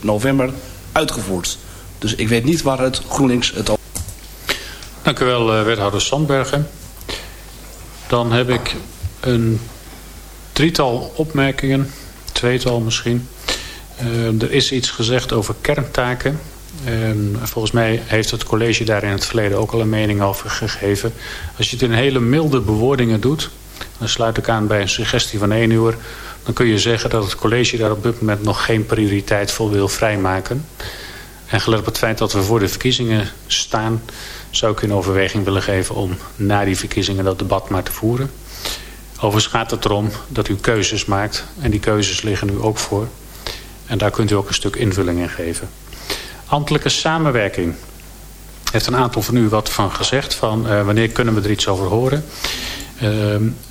november uitgevoerd. Dus ik weet niet waar het GroenLinks het over... Dank u wel, uh, wethouder Sandbergen. Dan heb ik een drietal opmerkingen, tweetal misschien. Uh, er is iets gezegd over kerntaken. Volgens mij heeft het college daar in het verleden ook al een mening over gegeven. Als je het in hele milde bewoordingen doet... dan sluit ik aan bij een suggestie van één uur... dan kun je zeggen dat het college daar op dit moment nog geen prioriteit voor wil vrijmaken. En gelet op het feit dat we voor de verkiezingen staan... zou ik een overweging willen geven om na die verkiezingen dat debat maar te voeren. Overigens gaat het erom dat u keuzes maakt. En die keuzes liggen u ook voor. En daar kunt u ook een stuk invulling in geven. Ambtelijke samenwerking. heeft een aantal van u wat van gezegd. Van uh, wanneer kunnen we er iets over horen. Uh,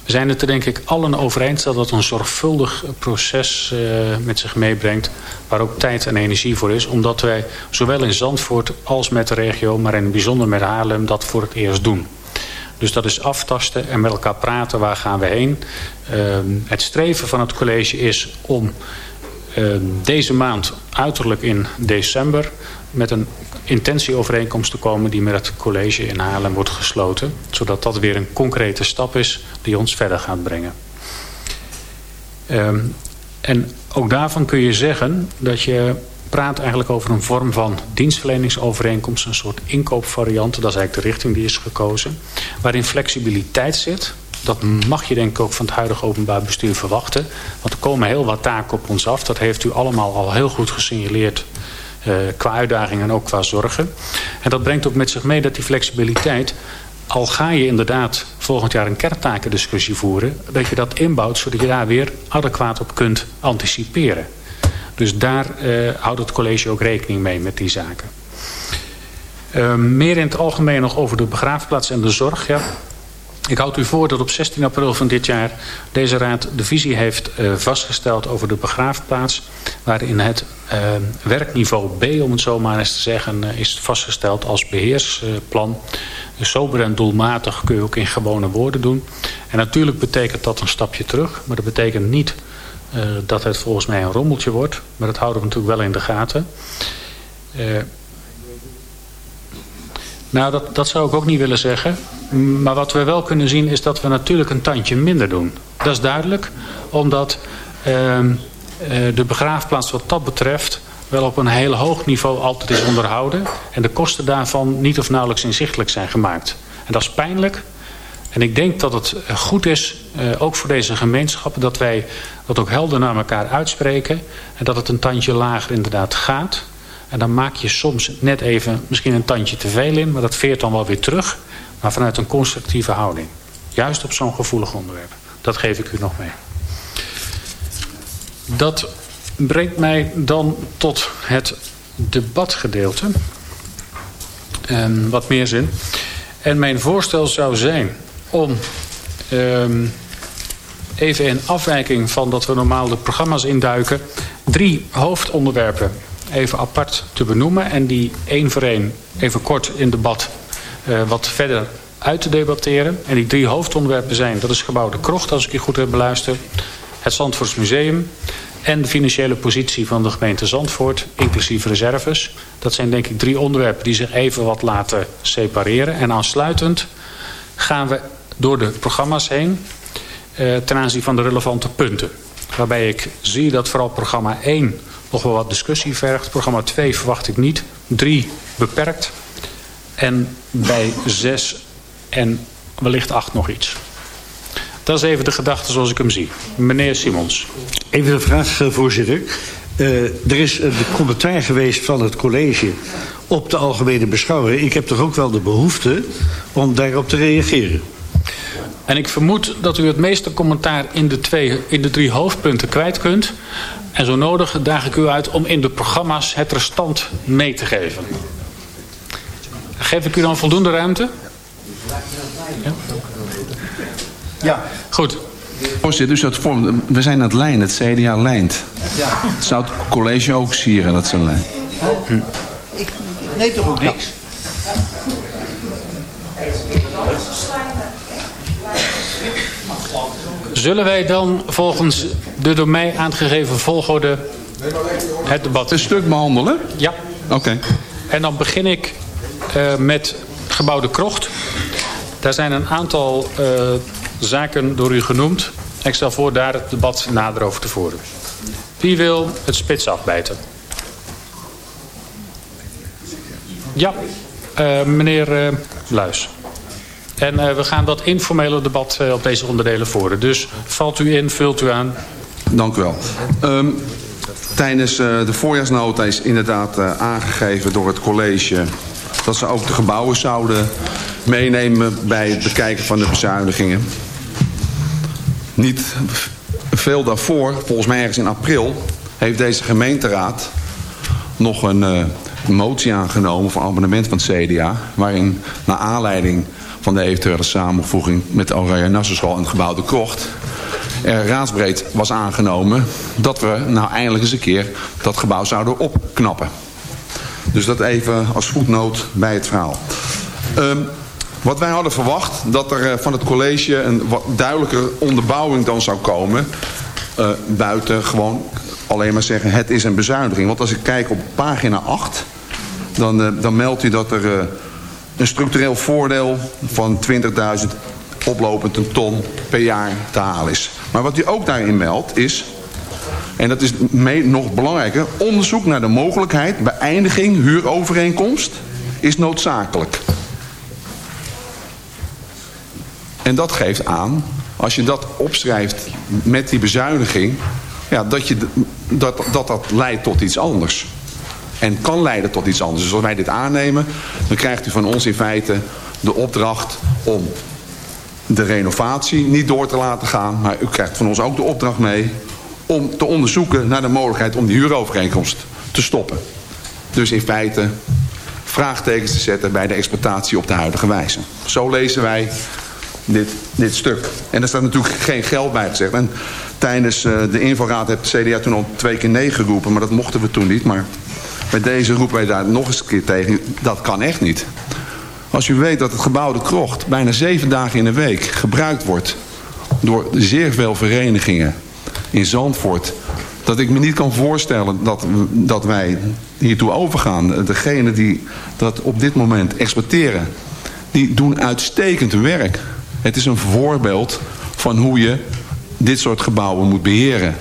we zijn het er denk ik allen over eens dat het een zorgvuldig proces uh, met zich meebrengt. Waar ook tijd en energie voor is. Omdat wij zowel in Zandvoort als met de regio, maar in het bijzonder met Haarlem, dat voor het eerst doen. Dus dat is aftasten en met elkaar praten. Waar gaan we heen? Uh, het streven van het college is om uh, deze maand uiterlijk in december... met een intentieovereenkomst te komen die met het college in Haarlem wordt gesloten. Zodat dat weer een concrete stap is die ons verder gaat brengen. Um, en ook daarvan kun je zeggen dat je praat eigenlijk over een vorm van dienstverleningsovereenkomst. Een soort inkoopvariant. Dat is eigenlijk de richting die is gekozen. Waarin flexibiliteit zit. Dat mag je denk ik ook van het huidige openbaar bestuur verwachten. Want er komen heel wat taken op ons af. Dat heeft u allemaal al heel goed gesignaleerd. Uh, qua uitdagingen en ook qua zorgen. En dat brengt ook met zich mee dat die flexibiliteit al ga je inderdaad volgend jaar een kerntakendiscussie voeren... dat je dat inbouwt zodat je daar weer adequaat op kunt anticiperen. Dus daar uh, houdt het college ook rekening mee met die zaken. Uh, meer in het algemeen nog over de begraafplaats en de zorg. Ja. Ik houd u voor dat op 16 april van dit jaar deze raad de visie heeft uh, vastgesteld over de begraafplaats. Waarin het uh, werkniveau B, om het zo maar eens te zeggen, uh, is vastgesteld als beheersplan. Dus sober en doelmatig kun je ook in gewone woorden doen. En natuurlijk betekent dat een stapje terug. Maar dat betekent niet dat het volgens mij een rommeltje wordt. Maar dat houden we natuurlijk wel in de gaten. Nou, dat, dat zou ik ook niet willen zeggen. Maar wat we wel kunnen zien is dat we natuurlijk een tandje minder doen. Dat is duidelijk, omdat uh, de begraafplaats wat dat betreft wel op een heel hoog niveau altijd is onderhouden. En de kosten daarvan niet of nauwelijks inzichtelijk zijn gemaakt. En dat is pijnlijk. En ik denk dat het goed is, uh, ook voor deze gemeenschappen, dat wij dat ook helder naar elkaar uitspreken. En dat het een tandje lager inderdaad gaat. En dan maak je soms net even misschien een tandje te veel in, maar dat veert dan wel weer terug. Maar vanuit een constructieve houding. Juist op zo'n gevoelig onderwerp. Dat geef ik u nog mee. Dat brengt mij dan tot het debatgedeelte. Um, wat meer zin. En mijn voorstel zou zijn om um, even in afwijking van dat we normaal de programma's induiken... drie hoofdonderwerpen even apart te benoemen... en die één voor één even kort in debat uh, wat verder uit te debatteren. En die drie hoofdonderwerpen zijn... dat is gebouw De Krocht, als ik je goed heb beluisterd... het Zandvoorts Museum en de financiële positie van de gemeente Zandvoort, inclusief reserves. Dat zijn denk ik drie onderwerpen die zich even wat laten separeren. En aansluitend gaan we door de programma's heen uh, ten aanzien van de relevante punten. Waarbij ik zie dat vooral programma 1 nog wel wat discussie vergt. Programma 2 verwacht ik niet. 3 beperkt. En bij 6 en wellicht 8 nog iets. Dat is even de gedachte zoals ik hem zie. Meneer Simons. Even een vraag, voorzitter. Uh, er is een commentaar geweest van het college op de algemene beschouwing. Ik heb toch ook wel de behoefte om daarop te reageren. En ik vermoed dat u het meeste commentaar in de, twee, in de drie hoofdpunten kwijt kunt. En zo nodig daag ik u uit om in de programma's het restant mee te geven. Geef ik u dan voldoende ruimte? Ja. Ja. Goed. Voorzitter, dus dat vormt, we zijn aan het lijn, het CDA lijnt. Ja. Zou het college ook sieren dat ze lijn? Hm. Ik weet toch ook niks? Zullen wij dan volgens de door mij aangegeven volgorde het debat... Een stuk behandelen? Ja. Oké. En dan begin ik uh, met gebouw De Krocht. Daar zijn een aantal uh, zaken door u genoemd. Ik stel voor daar het debat nader over te voeren. Wie wil het spits afbijten? Ja, uh, meneer Luis. En uh, we gaan dat informele debat uh, op deze onderdelen voeren. Dus valt u in, vult u aan. Dank u wel. Um, tijdens uh, de voorjaarsnota is inderdaad aangegeven door het college... dat ze ook de gebouwen zouden meenemen bij het bekijken van de bezuinigingen. Niet veel daarvoor, volgens mij ergens in april... heeft deze gemeenteraad nog een motie aangenomen voor abonnement van het CDA... waarin naar aanleiding van de eventuele samenvoeging met de Oranje Nassenschool en het gebouw De Krocht er raadsbreed was aangenomen dat we nou eindelijk eens een keer dat gebouw zouden opknappen. Dus dat even als voetnoot bij het verhaal. Um, wat wij hadden verwacht, dat er van het college een wat duidelijke onderbouwing dan zou komen. Uh, buiten gewoon alleen maar zeggen het is een bezuiniging. Want als ik kijk op pagina 8, dan, uh, dan meldt u dat er... een structureel voordeel van 20.000 oplopend een ton per jaar te halen is. Maar wat u ook daarin meldt is, en dat is nog belangrijker... onderzoek naar de mogelijkheid beëindiging huurovereenkomst is noodzakelijk. En dat geeft aan, als je dat opschrijft met die bezuiniging... Ja, dat, je, dat, dat dat leidt tot iets anders en kan leiden tot iets anders. Dus als wij dit aannemen, dan krijgt u van ons in feite de opdracht om de renovatie niet door te laten gaan. Maar u krijgt van ons ook de opdracht mee om te onderzoeken naar de mogelijkheid om die huurovereenkomst te stoppen. Dus in feite vraagtekens te zetten bij de exploitatie op de huidige wijze. Zo lezen wij dit, dit stuk. En er staat natuurlijk geen geld bij gezegd. En tijdens uh, de inforaad heeft de CDA toen al twee keer nee geroepen, maar dat mochten we toen niet. Maar bij deze roepen wij daar nog eens een keer tegen. Dat kan echt niet. Als u weet dat het gebouw De Krocht bijna zeven dagen in de week gebruikt wordt... door zeer veel verenigingen in Zandvoort... dat ik me niet kan voorstellen dat, dat wij hiertoe overgaan. Degenen die dat op dit moment exporteren... die doen uitstekend werk. Het is een voorbeeld van hoe je dit soort gebouwen moet beheren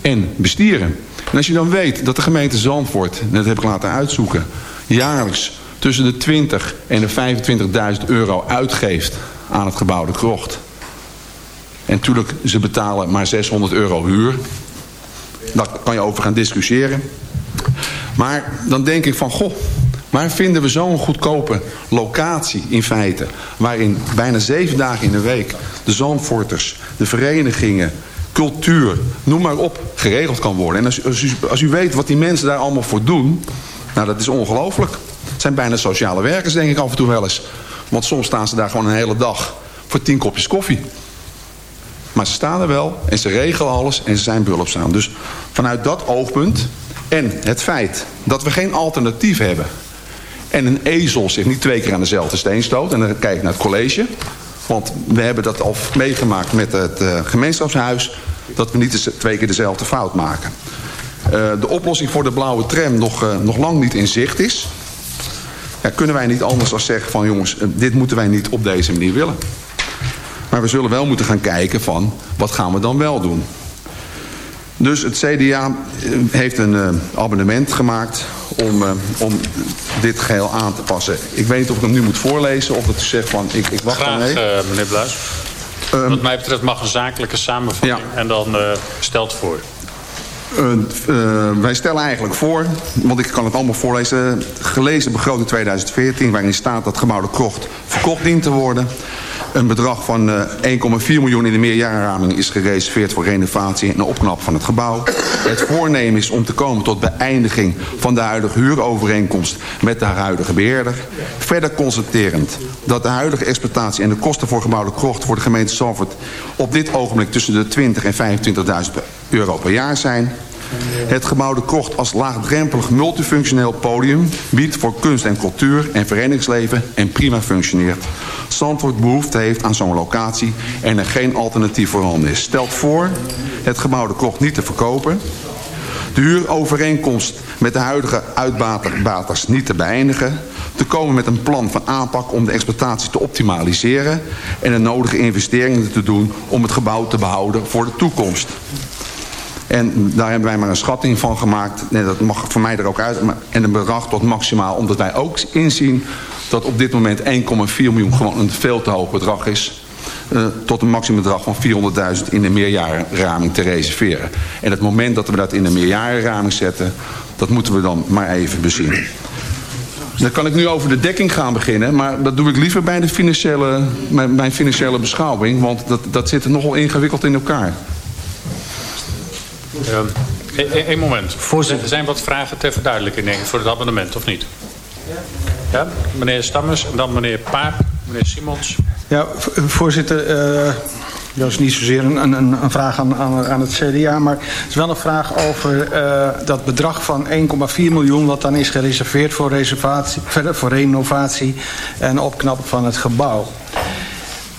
en bestieren. En als je dan weet dat de gemeente Zandvoort, dat heb ik laten uitzoeken... jaarlijks tussen de 20 en de 25.000 euro uitgeeft aan het gebouwde krocht. En natuurlijk, ze betalen maar 600 euro huur. Daar kan je over gaan discussiëren. Maar dan denk ik van, goh, waar vinden we zo'n goedkope locatie in feite... waarin bijna zeven dagen in de week de Zandvoorters, de verenigingen cultuur, noem maar op, geregeld kan worden. En als, als, u, weet wat die mensen daar allemaal voor doen, nou dat is ongelooflijk. Het zijn bijna sociale werkers, denk ik af en toe wel eens. Want soms staan ze daar gewoon een hele dag voor tien kopjes koffie. Maar ze staan er wel en ze regelen alles en ze zijn behulpzaam. Dus vanuit dat oogpunt en het feit dat we geen alternatief hebben... en een ezel zich niet twee keer aan dezelfde steen stoot... en dan kijk ik naar het college... Want we hebben dat al meegemaakt met het uh, gemeenschapshuis. Dat we niet twee keer dezelfde fout maken. Uh, de oplossing voor de blauwe tram nog, uh, nog lang niet in zicht is. Ja, kunnen wij niet anders dan zeggen van jongens, dit moeten wij niet op deze manier willen. Maar we zullen wel moeten gaan kijken van wat gaan we dan wel doen. Dus het CDA heeft een abonnement gemaakt om, uh, om dit geheel aan te passen. Ik weet niet of ik hem nu moet voorlezen of dat u zegt van ik, ik wacht Graag, ermee. Uh, meneer Bluis. Um, Wat mij betreft mag een zakelijke samenvatting ja. en dan stelt voor. wij stellen eigenlijk voor, want ik kan het allemaal voorlezen... gelezen begroting 2014 waarin staat dat gebouw de krocht verkocht dient te worden... Een bedrag van uh, 1,4 miljoen in de meerjarenraming is gereserveerd voor renovatie en opknap van het gebouw. Het voornemen is om te komen tot beëindiging van de huidige huurovereenkomst met de huidige beheerder. Verder constaterend dat de huidige exploitatie en de kosten voor gebouwde krocht voor de gemeente Zandvoort op dit ogenblik tussen de 20 en 25.000 euro per jaar zijn. Het gebouw De Krocht als laagdrempelig multifunctioneel podium biedt voor kunst en cultuur en verenigingsleven en prima functioneert. Zandvoort behoefte heeft aan zo'n locatie en er geen alternatief voorhanden is. Stelt voor het gebouw De Krocht niet te verkopen. De huurovereenkomst met de huidige uitbaters niet te beëindigen. Te komen met een plan van aanpak om de exploitatie te optimaliseren. En de nodige investeringen te doen om het gebouw te behouden voor de toekomst. En daar hebben wij maar een schatting van gemaakt. Dat mag voor mij er ook uit. En een bedrag tot maximaal. Omdat wij ook inzien dat op dit moment 1,4 miljoen gewoon een veel te hoog bedrag is. Uh, tot een maximumbedrag van 400.000 in de meerjarenraming te reserveren. En het moment dat we dat in de meerjarenraming zetten... dat moeten we dan maar even bezien. Dan kan ik nu over de dekking gaan beginnen. Maar dat doe ik liever bij de financiële, mijn financiële beschouwing. Want dat, dat zit nogal ingewikkeld in elkaar. Eén ehm, e-, moment. Voorzitter. Er zijn wat vragen ter verduidelijking denk ik, voor het abonnement, of niet? Ja, meneer Stammers en dan meneer Paap, meneer Simons. Ja, voorzitter, uh, dat is niet zozeer een, een, een vraag aan, aan, aan, het CDA, maar het is wel een vraag over uh, dat bedrag van 1,4 miljoen wat dan is gereserveerd voor, reservatie, voor renovatie en opknappen van het gebouw.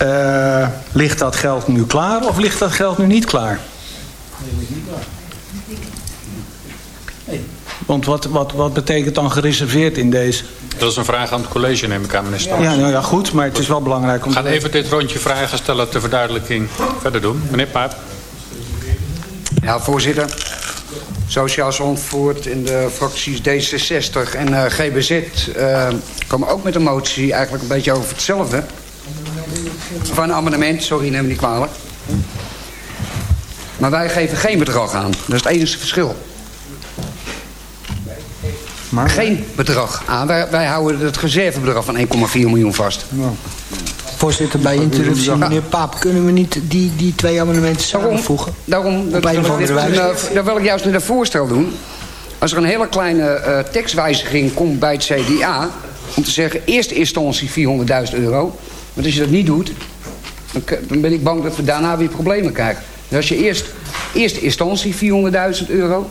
Uh, ligt dat geld nu klaar of ligt dat geld nu niet klaar? Want wat, wat, wat betekent dan gereserveerd in deze? Dat is een vraag aan het college, neem ik aan, meneer Stans. Ja, nou ja, goed, maar het is wel belangrijk om... We gaan even dit rondje vragen stellen ter verduidelijking verder doen. Meneer Paap. Ja, voorzitter. Sociaal Zandvoort in de fracties D66 en uh, GBZ uh, komen ook met een motie eigenlijk een beetje over hetzelfde. Van amendement, sorry, neem me niet kwalijk. Maar wij geven geen bedrag aan. Dat is het enige verschil. Maar... Geen bedrag aan. Wij, wij houden het reservebedrag van 1,4 miljoen vast. Voorzitter, bij interruptie, meneer Paap, kunnen we niet die, die twee amendementen samenvoegen? Daarom, dat, wil ik, dat wil ik juist een voorstel doen. Als er een hele kleine uh, tekstwijziging komt bij het CDA... om te zeggen, eerste instantie 400.000 euro... want als je dat niet doet, dan, dan ben ik bang dat we daarna weer problemen krijgen. Dus als je eerst, eerste instantie 400.000 euro...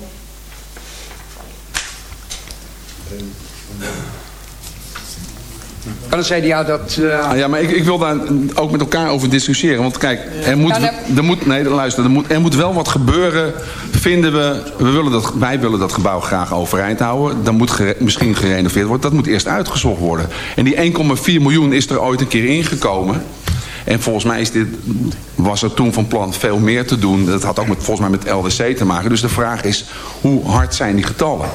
Kan het CDA dat... Uh... Ja, maar ik, ik, wil daar ook met elkaar over discussiëren. Want kijk, er moet, er moet, nee, luister, er moet, er moet wel wat gebeuren, vinden we. we willen dat, wij willen dat gebouw graag overeind houden. Dan moet misschien gerenoveerd worden. Dat moet eerst uitgezocht worden. En die 1,4 miljoen is er ooit een keer ingekomen. En volgens mij is dit, was er toen van plan veel meer te doen. Dat had ook met, volgens mij met LDC te maken. Dus de vraag is, hoe hard zijn die getallen?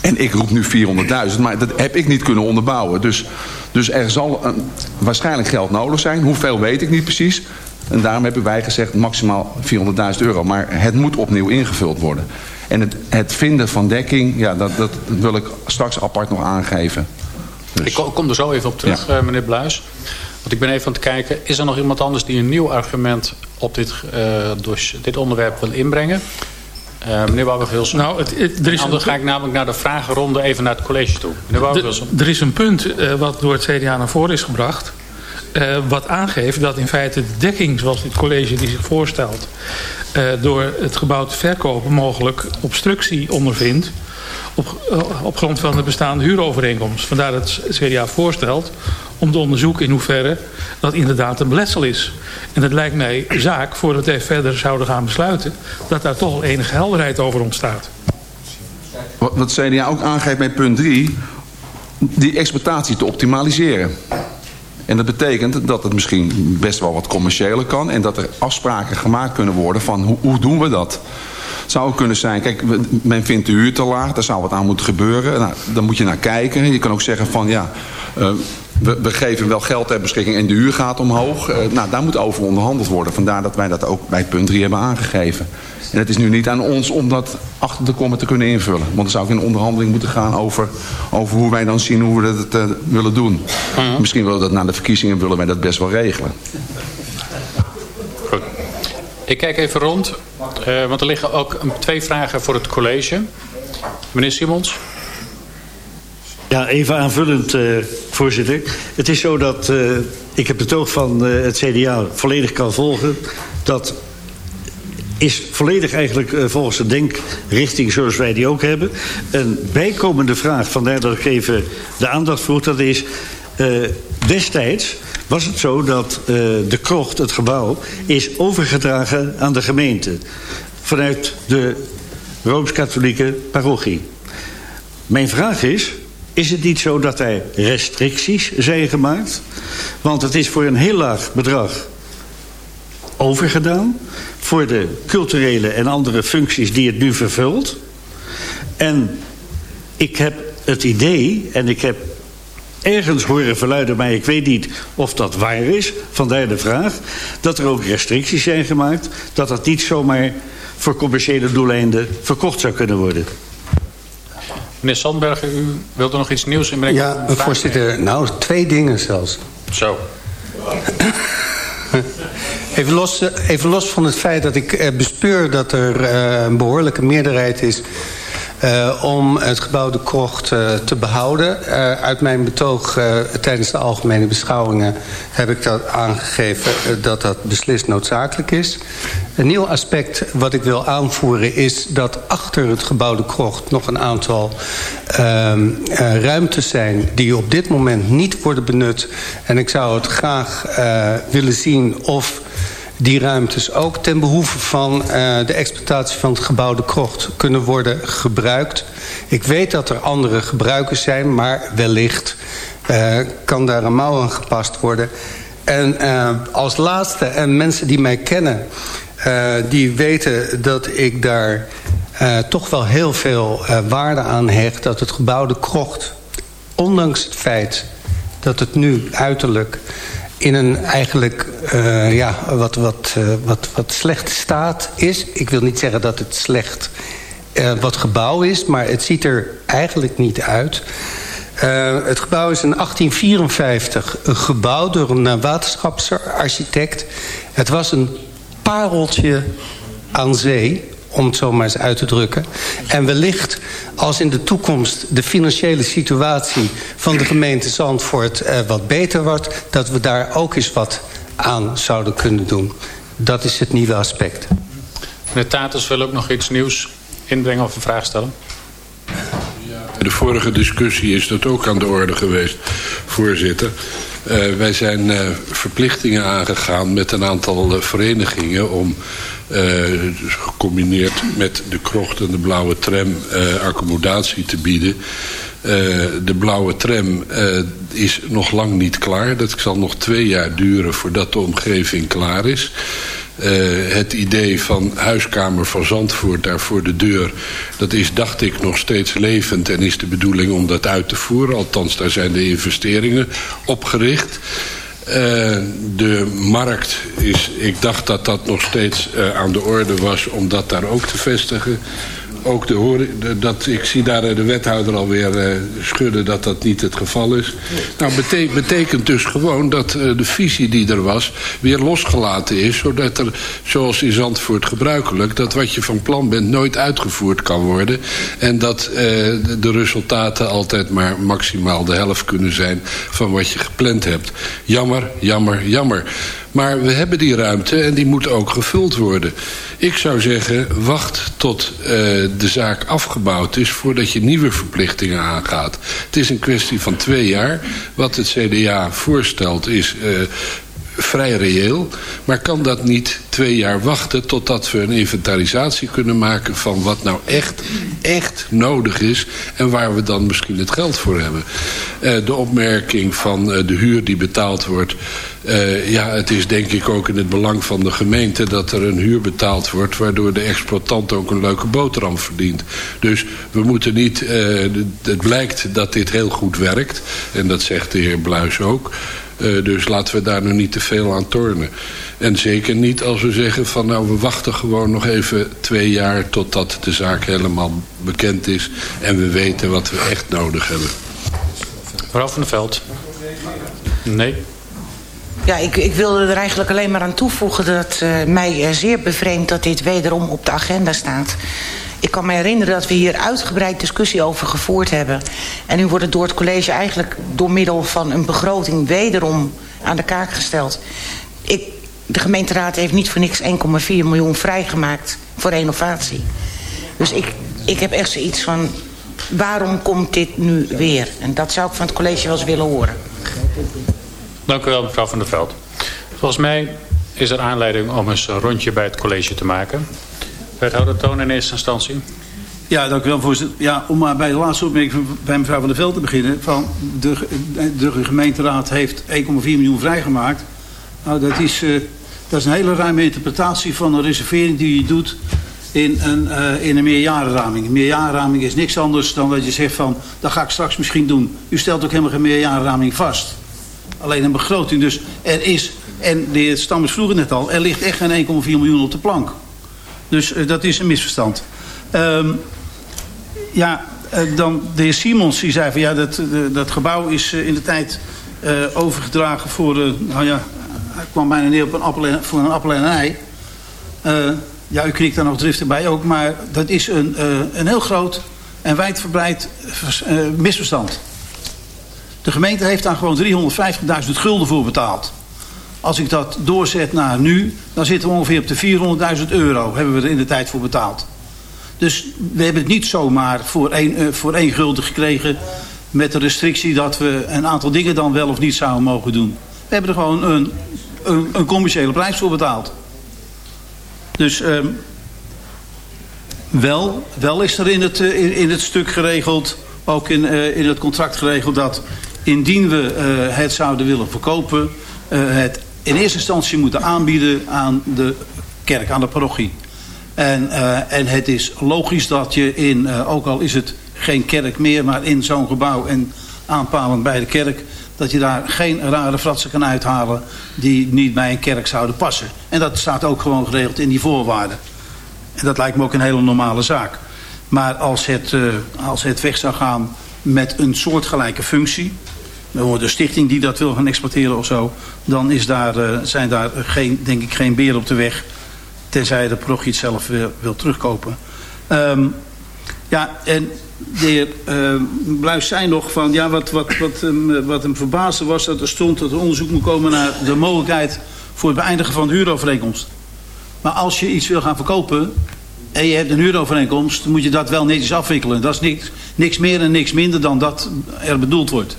En ik roep nu 400.000, maar dat heb ik niet kunnen onderbouwen. Dus, dus er zal een, waarschijnlijk geld nodig zijn. Hoeveel weet ik niet precies. En daarom hebben wij gezegd maximaal 400.000 euro. Maar het moet opnieuw ingevuld worden. En het, het vinden van dekking, ja, dat, dat wil ik straks apart nog aangeven. Dus. Ik kom er zo even op terug, ja. Eh, meneer Bluis. Want ik ben even aan het kijken, is er nog iemand anders die een nieuw argument op dit, uh, dit onderwerp wil inbrengen? Uh, meneer Wouwer-Wilson. Nou, het, het, er is anders ga ik namelijk naar de vragenronde even naar het college toe. Meneer. Er is een punt uh, wat door het CDA naar voren is gebracht. Uh, wat aangeeft dat in feite de dekking zoals dit college die zich voorstelt... door het gebouw te verkopen mogelijk obstructie ondervindt op, op grond van de bestaande huurovereenkomst. Vandaar dat het CDA voorstelt om te onderzoeken in hoeverre dat inderdaad een beletsel is. En het lijkt mij zaak, voordat we verder zouden gaan besluiten... dat daar toch al enige helderheid over ontstaat. Wat CDA ook aangeeft bij punt 3... die exploitatie te optimaliseren. En dat betekent dat het misschien best wel wat commerciëler kan... en dat er afspraken gemaakt kunnen worden van hoe, hoe doen we dat... Het zou kunnen zijn, kijk, men vindt de huur te laag, daar zou wat aan moeten gebeuren. Nou, dan moet je naar kijken. Je kan ook zeggen van ja, uh, we, we, geven wel geld ter beschikking en de huur gaat omhoog. Uh, nou, daar moet over onderhandeld worden. Vandaar dat wij dat ook bij punt 3 hebben aangegeven. En het is nu niet aan ons om dat achter de komma te kunnen invullen. Want dan zou ik in onderhandeling moeten gaan over, over hoe wij dan zien hoe we dat uh, willen doen. Uh-huh. Misschien willen we dat na de verkiezingen willen wij dat best wel regelen. Goed. Ik kijk even rond, uh, want er liggen ook twee vragen voor het college. Meneer Simons. Ja, even aanvullend, uh, voorzitter. Het is zo dat uh, ik het oog van uh, het CDA volledig kan volgen. Dat is volledig eigenlijk volgens de denkrichting zoals wij die ook hebben. Een bijkomende vraag, vandaar dat ik even de aandacht vroeg, dat is... destijds was het zo dat de krocht, het gebouw, is overgedragen aan de gemeente. Vanuit de Rooms-Katholieke parochie. Mijn vraag is, is het niet zo dat er restricties zijn gemaakt? Want het is voor een heel laag bedrag overgedaan... voor de culturele en andere functies die het nu vervult. En ik heb het idee, en ik heb ergens horen verluiden... maar ik weet niet of dat waar is, vandaar de vraag... dat er ook restricties zijn gemaakt... dat dat niet zomaar voor commerciële doeleinden verkocht zou kunnen worden. Meneer Sandbergen, u wilt er nog iets nieuws inbrengen? Ja, voorzitter. Nou, twee dingen zelfs. Zo. Even los, even los van het feit dat ik eh, bespeur dat er een behoorlijke meerderheid is... Uh, om het gebouw de krocht uh, te behouden. Uh, uit mijn betoog tijdens de algemene beschouwingen heb ik dat aangegeven dat dat beslist noodzakelijk is. Een nieuw aspect wat ik wil aanvoeren is dat achter het gebouw de krocht nog een aantal ehm, ruimtes zijn die op dit moment niet worden benut. En ik zou het graag willen zien of die ruimtes ook ten behoeve van uh, de exploitatie van het gebouw de krocht kunnen worden gebruikt. Ik weet dat er andere gebruikers zijn, maar wellicht uh, kan daar een mouw aan gepast worden. En uh, als laatste, en mensen die mij kennen, die weten dat ik daar toch wel heel veel waarde aan hecht... dat het gebouw de krocht, ondanks het feit dat het nu uiterlijk in een eigenlijk uh, ja, wat, wat, uh, wat, wat slechte staat is. Ik wil niet zeggen dat het slecht uh, wat gebouw is, maar het ziet er eigenlijk niet uit. het gebouw is in 1854 gebouwd door een waterschapsarchitect. Het was een pareltje aan zee om het zo maar eens uit te drukken. En wellicht als in de toekomst de financiële situatie van de gemeente Zandvoort uh, wat beter wordt... dat we daar ook eens wat aan zouden kunnen doen. Dat is het nieuwe aspect. Meneer Tatus wil ook nog iets nieuws inbrengen of een vraag stellen. De vorige discussie is dat ook aan de orde geweest, voorzitter. Uh, wij zijn uh, verplichtingen aangegaan met een aantal uh, verenigingen... om gecombineerd met de krocht en de blauwe tram accommodatie te bieden. de blauwe tram is nog lang niet klaar. Dat zal nog twee jaar duren voordat de omgeving klaar is. Uh, het idee van huiskamer van Zandvoort daar voor de deur... dat is, dacht ik, nog steeds levend en is de bedoeling om dat uit te voeren. Althans, daar zijn de investeringen op gericht. Uh, de markt is, ik dacht dat dat nog steeds uh, aan de orde was om dat daar ook te vestigen ook de, dat, ik zie daar de wethouder alweer uh, schudden dat dat niet het geval is. Nou, betekent, dus gewoon dat uh, de visie die er was weer losgelaten is. Zodat er, zoals in Zandvoort gebruikelijk, dat wat je van plan bent nooit uitgevoerd kan worden. En dat de resultaten altijd maar maximaal de helft kunnen zijn van wat je gepland hebt. Jammer, jammer, jammer. Maar we hebben die ruimte en die moet ook gevuld worden. Ik zou zeggen, wacht tot uh, de zaak afgebouwd is... voordat je nieuwe verplichtingen aangaat. Het is een kwestie van twee jaar. Wat het CDA voorstelt is... Uh, vrij reëel. Maar kan dat niet twee jaar wachten totdat we een inventarisatie kunnen maken van wat nou echt, echt nodig is en waar we dan misschien het geld voor hebben. Uh, de opmerking van uh, de huur die betaald wordt. Uh, ja, het is denk ik ook in het belang van de gemeente dat er een huur betaald wordt waardoor de exploitant ook een leuke boterham verdient. Dus we moeten niet, het blijkt dat dit heel goed werkt en dat zegt de heer Bluis ook. Uh, dus laten we daar nog niet te veel aan tornen. En zeker niet als we zeggen van nou we wachten gewoon nog even twee jaar totdat de zaak helemaal bekend is. En we weten wat we echt nodig hebben. Mevrouw van der Veld. Nee. Ja, ik, ik wilde er eigenlijk alleen maar aan toevoegen dat uh, mij uh, zeer bevreemdt dat dit wederom op de agenda staat. Ik kan me herinneren dat we hier uitgebreid discussie over gevoerd hebben. En nu wordt het door het college eigenlijk door middel van een begroting wederom aan de kaak gesteld. Ik, de gemeenteraad heeft niet voor niks 1,4 miljoen vrijgemaakt voor renovatie. Dus ik, ik heb echt zoiets van, waarom komt dit nu weer? En dat zou ik van het college wel eens willen horen. Dank u wel, mevrouw Van der Veld. Volgens mij is er aanleiding om eens een rondje bij het college te maken. Wethouder Toon in eerste instantie. Ja, dank u wel, voorzitter. Ja, om maar bij de laatste opmerking bij mevrouw Van der Veld te beginnen. Van de, de gemeenteraad heeft 1,4 miljoen vrijgemaakt. Nou, dat is, uh, dat is een hele ruime interpretatie van een reservering die je doet in een, uh, in een meerjarenraming. Een meerjarenraming is niks anders dan dat je zegt van, dat ga ik straks misschien doen. U stelt ook helemaal geen meerjarenraming vast. Alleen een begroting. Dus er is, en de heer Stammers vroeg net al, er ligt echt geen 1,4 miljoen op de plank. Dus uh, dat is een misverstand. Um, ja, uh, dan de heer Simons die zei van ja, dat, de, dat gebouw is in de tijd overgedragen voor, nou ja, hij kwam bijna neer op een appel en, voor een appel en ei. ja, u kriegt daar nog driftig bij ook, maar dat is een, een heel groot en wijdverbreid misverstand. De gemeente heeft daar gewoon 350.000 gulden voor betaald. Als ik dat doorzet naar nu, dan zitten we ongeveer op de 400.000 euro hebben we er in de tijd voor betaald. Dus we hebben het niet zomaar voor één, uh, voor één gulden gekregen... met de restrictie dat we een aantal dingen dan wel of niet zouden mogen doen. We hebben er gewoon een, een, een commerciële prijs voor betaald. Dus um, wel, wel is er in het, uh, in, het stuk geregeld... ook in, uh, in het contract geregeld dat indien we het zouden willen verkopen... het in eerste instantie moeten aanbieden aan de kerk, aan de parochie. En, uh, en het is logisch dat je in, uh, ook al is het geen kerk meer, maar in zo'n gebouw en aanpalend bij de kerk, dat je daar geen rare fratsen kan uithalen die niet bij een kerk zouden passen. En dat staat ook gewoon geregeld in die voorwaarden. En dat lijkt me ook een hele normale zaak. Maar als het, uh, als het weg zou gaan met een soortgelijke functie, de stichting die dat wil gaan exploiteren of zo, dan is daar, zijn daar geen, denk ik geen beer op de weg Tenzij de progie het zelf wil, terugkopen. Um, ja, en de heer uh, Bluis zei nog van... ja, wat, wat, wat, um, wat hem verbaasde was dat er stond dat er onderzoek moet komen... naar de mogelijkheid voor het beëindigen van de huurovereenkomst. Maar als je iets wil gaan verkopen... en je hebt een huurovereenkomst... moet je dat wel netjes afwikkelen. Dat is niks, niks meer en niks minder dan dat er bedoeld wordt.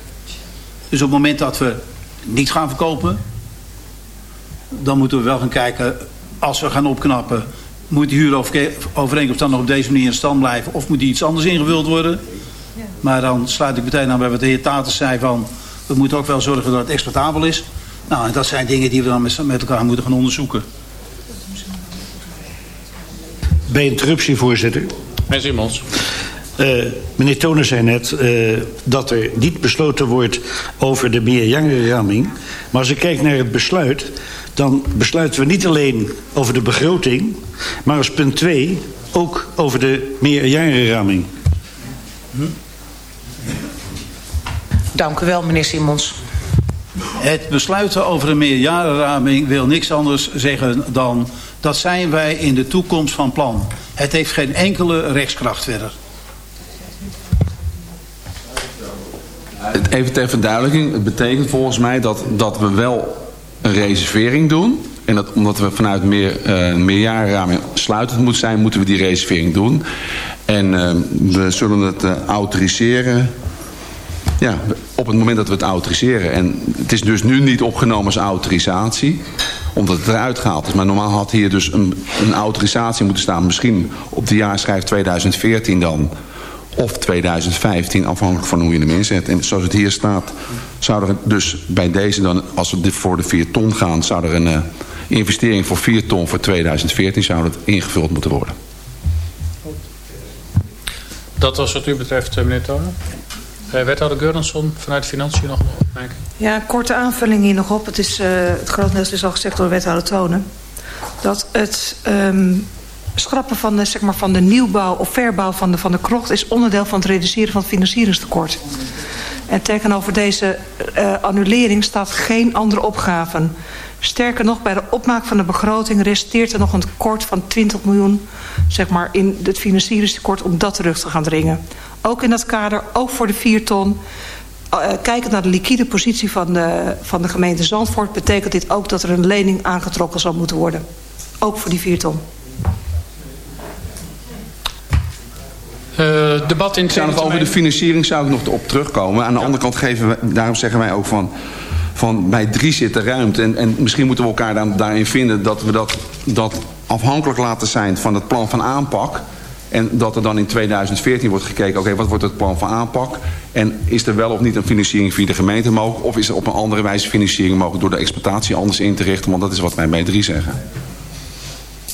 Dus op het moment dat we niet gaan verkopen... dan moeten we wel gaan kijken als we gaan opknappen, moet die huurovereenkomst dan nog op deze manier in stand blijven? Of moet die iets anders ingevuld worden? Ja. Maar dan sluit ik meteen aan bij wat de heer Taters zei van... we moeten ook wel zorgen dat het exploitabel is. Nou, en dat zijn dingen die we dan met, met elkaar moeten gaan onderzoeken. Bij interruptie, voorzitter. Meneer Simons. Uh, meneer Tonen zei net uh, dat er niet besloten wordt over de meerjarenraming. Maar als ik kijk naar het besluit dan besluiten we niet alleen over de begroting... maar als punt 2 ook over de meerjarenraming. Hm? Dank u wel, meneer Simons. Het besluiten over een meerjarenraming wil niks anders zeggen dan... dat zijn wij in de toekomst van plan. Het heeft geen enkele rechtskracht verder. Even ter verduidelijking. Het betekent volgens mij dat, dat we wel een reservering doen. En dat, omdat we vanuit meer, uh, meerjarenraming sluitend moet zijn, moeten we die reservering doen. En uh, we zullen het uh, autoriseren ja, op het moment dat we het autoriseren. En het is dus nu niet opgenomen als autorisatie, omdat het eruit gehaald is. Maar normaal had hier dus een, een autorisatie moeten staan. Misschien op de jaarschrijf 2014 dan of 2015, afhankelijk van hoe je hem inzet. En zoals het hier staat, zou er dus bij deze dan, als we voor de 4 ton gaan, zou er een uh, investering voor 4 ton voor 2014 zou dat ingevuld moeten worden. Dat was wat u betreft, eh, meneer Tonen. Uh, wethouder Geurensson vanuit Financiën nog een opmerking. Ja, korte aanvulling hier nog op. Het, is, uh, het grotendeels is al gezegd door wethouder Tonen. Dat het um, schrappen van de, zeg maar, van de nieuwbouw of verbouw van de, van de krocht... is onderdeel van het reduceren van het financieringstekort. En tegenover deze uh, annulering staat geen andere opgaven. Sterker nog, bij de opmaak van de begroting resteert er nog een tekort van 20 miljoen zeg maar, in het financieringstekort om dat terug te gaan dringen. Ook in dat kader, ook voor de 4 ton. Uh, kijkend naar de liquide positie van de, van de gemeente Zandvoort... betekent dit ook dat er een lening aangetrokken zal moeten worden. Ook voor die 4 ton. Uh, debat in nog over de financiering zou ik nog op terugkomen. Aan de ja. andere kant geven we, daarom zeggen wij ook van, van bij drie zit er ruimte. En, en misschien moeten we elkaar dan, daarin vinden dat we dat, dat afhankelijk laten zijn van het plan van aanpak. En dat er dan in 2014 wordt gekeken, oké, wat wordt het plan van aanpak? En is er wel of niet een financiering via de gemeente mogelijk? Of is er op een andere wijze financiering mogelijk door de exploitatie anders in te richten? Want dat is wat wij bij 3 zeggen.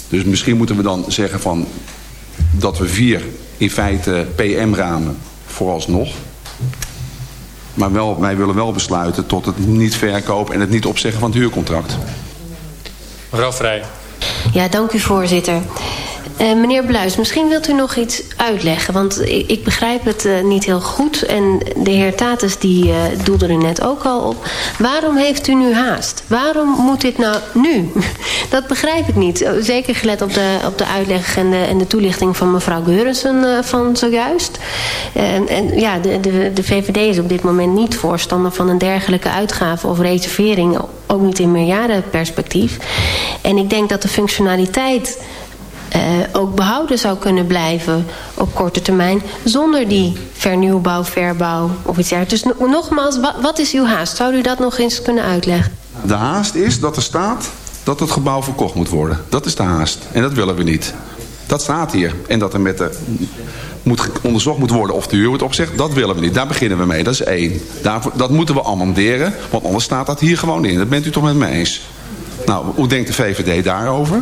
Dus misschien moeten we dan zeggen van dat we vier in feite PM-ramen vooralsnog. Maar wel, wij willen wel besluiten tot het niet verkopen en het niet opzeggen van het huurcontract. Mevrouw Vrij. Ja, dank u voorzitter. Uh, meneer Bluis, misschien wilt u nog iets uitleggen. Want ik, ik begrijp het uh, niet heel goed. En de heer Tatus die uh, doelde er net ook al op. Waarom heeft u nu haast? Waarom moet dit nou nu? Dat begrijp ik niet. Zeker gelet op de, op de uitleg en de, en de toelichting van mevrouw Geurensen van zojuist. En, en ja, de, de, de VVD is op dit moment niet voorstander van een dergelijke uitgave of reservering. Ook niet in meerjarenperspectief. En ik denk dat de functionaliteit ook behouden zou kunnen blijven op korte termijn... zonder die vernieuwbouw, verbouw of iets dergelijks. Dus nogmaals, wat, is uw haast? Zou u dat nog eens kunnen uitleggen? De haast is dat er staat dat het gebouw verkocht moet worden. Dat is de haast. En dat willen we niet. Dat staat hier. En dat er met de, moet onderzocht moet worden of de huur wordt opgezegd, dat willen we niet. Daar beginnen we mee. Dat is één. Dat moeten we amenderen, want anders staat dat hier gewoon in. Dat bent u toch met me eens? Nou, hoe denkt de VVD daarover?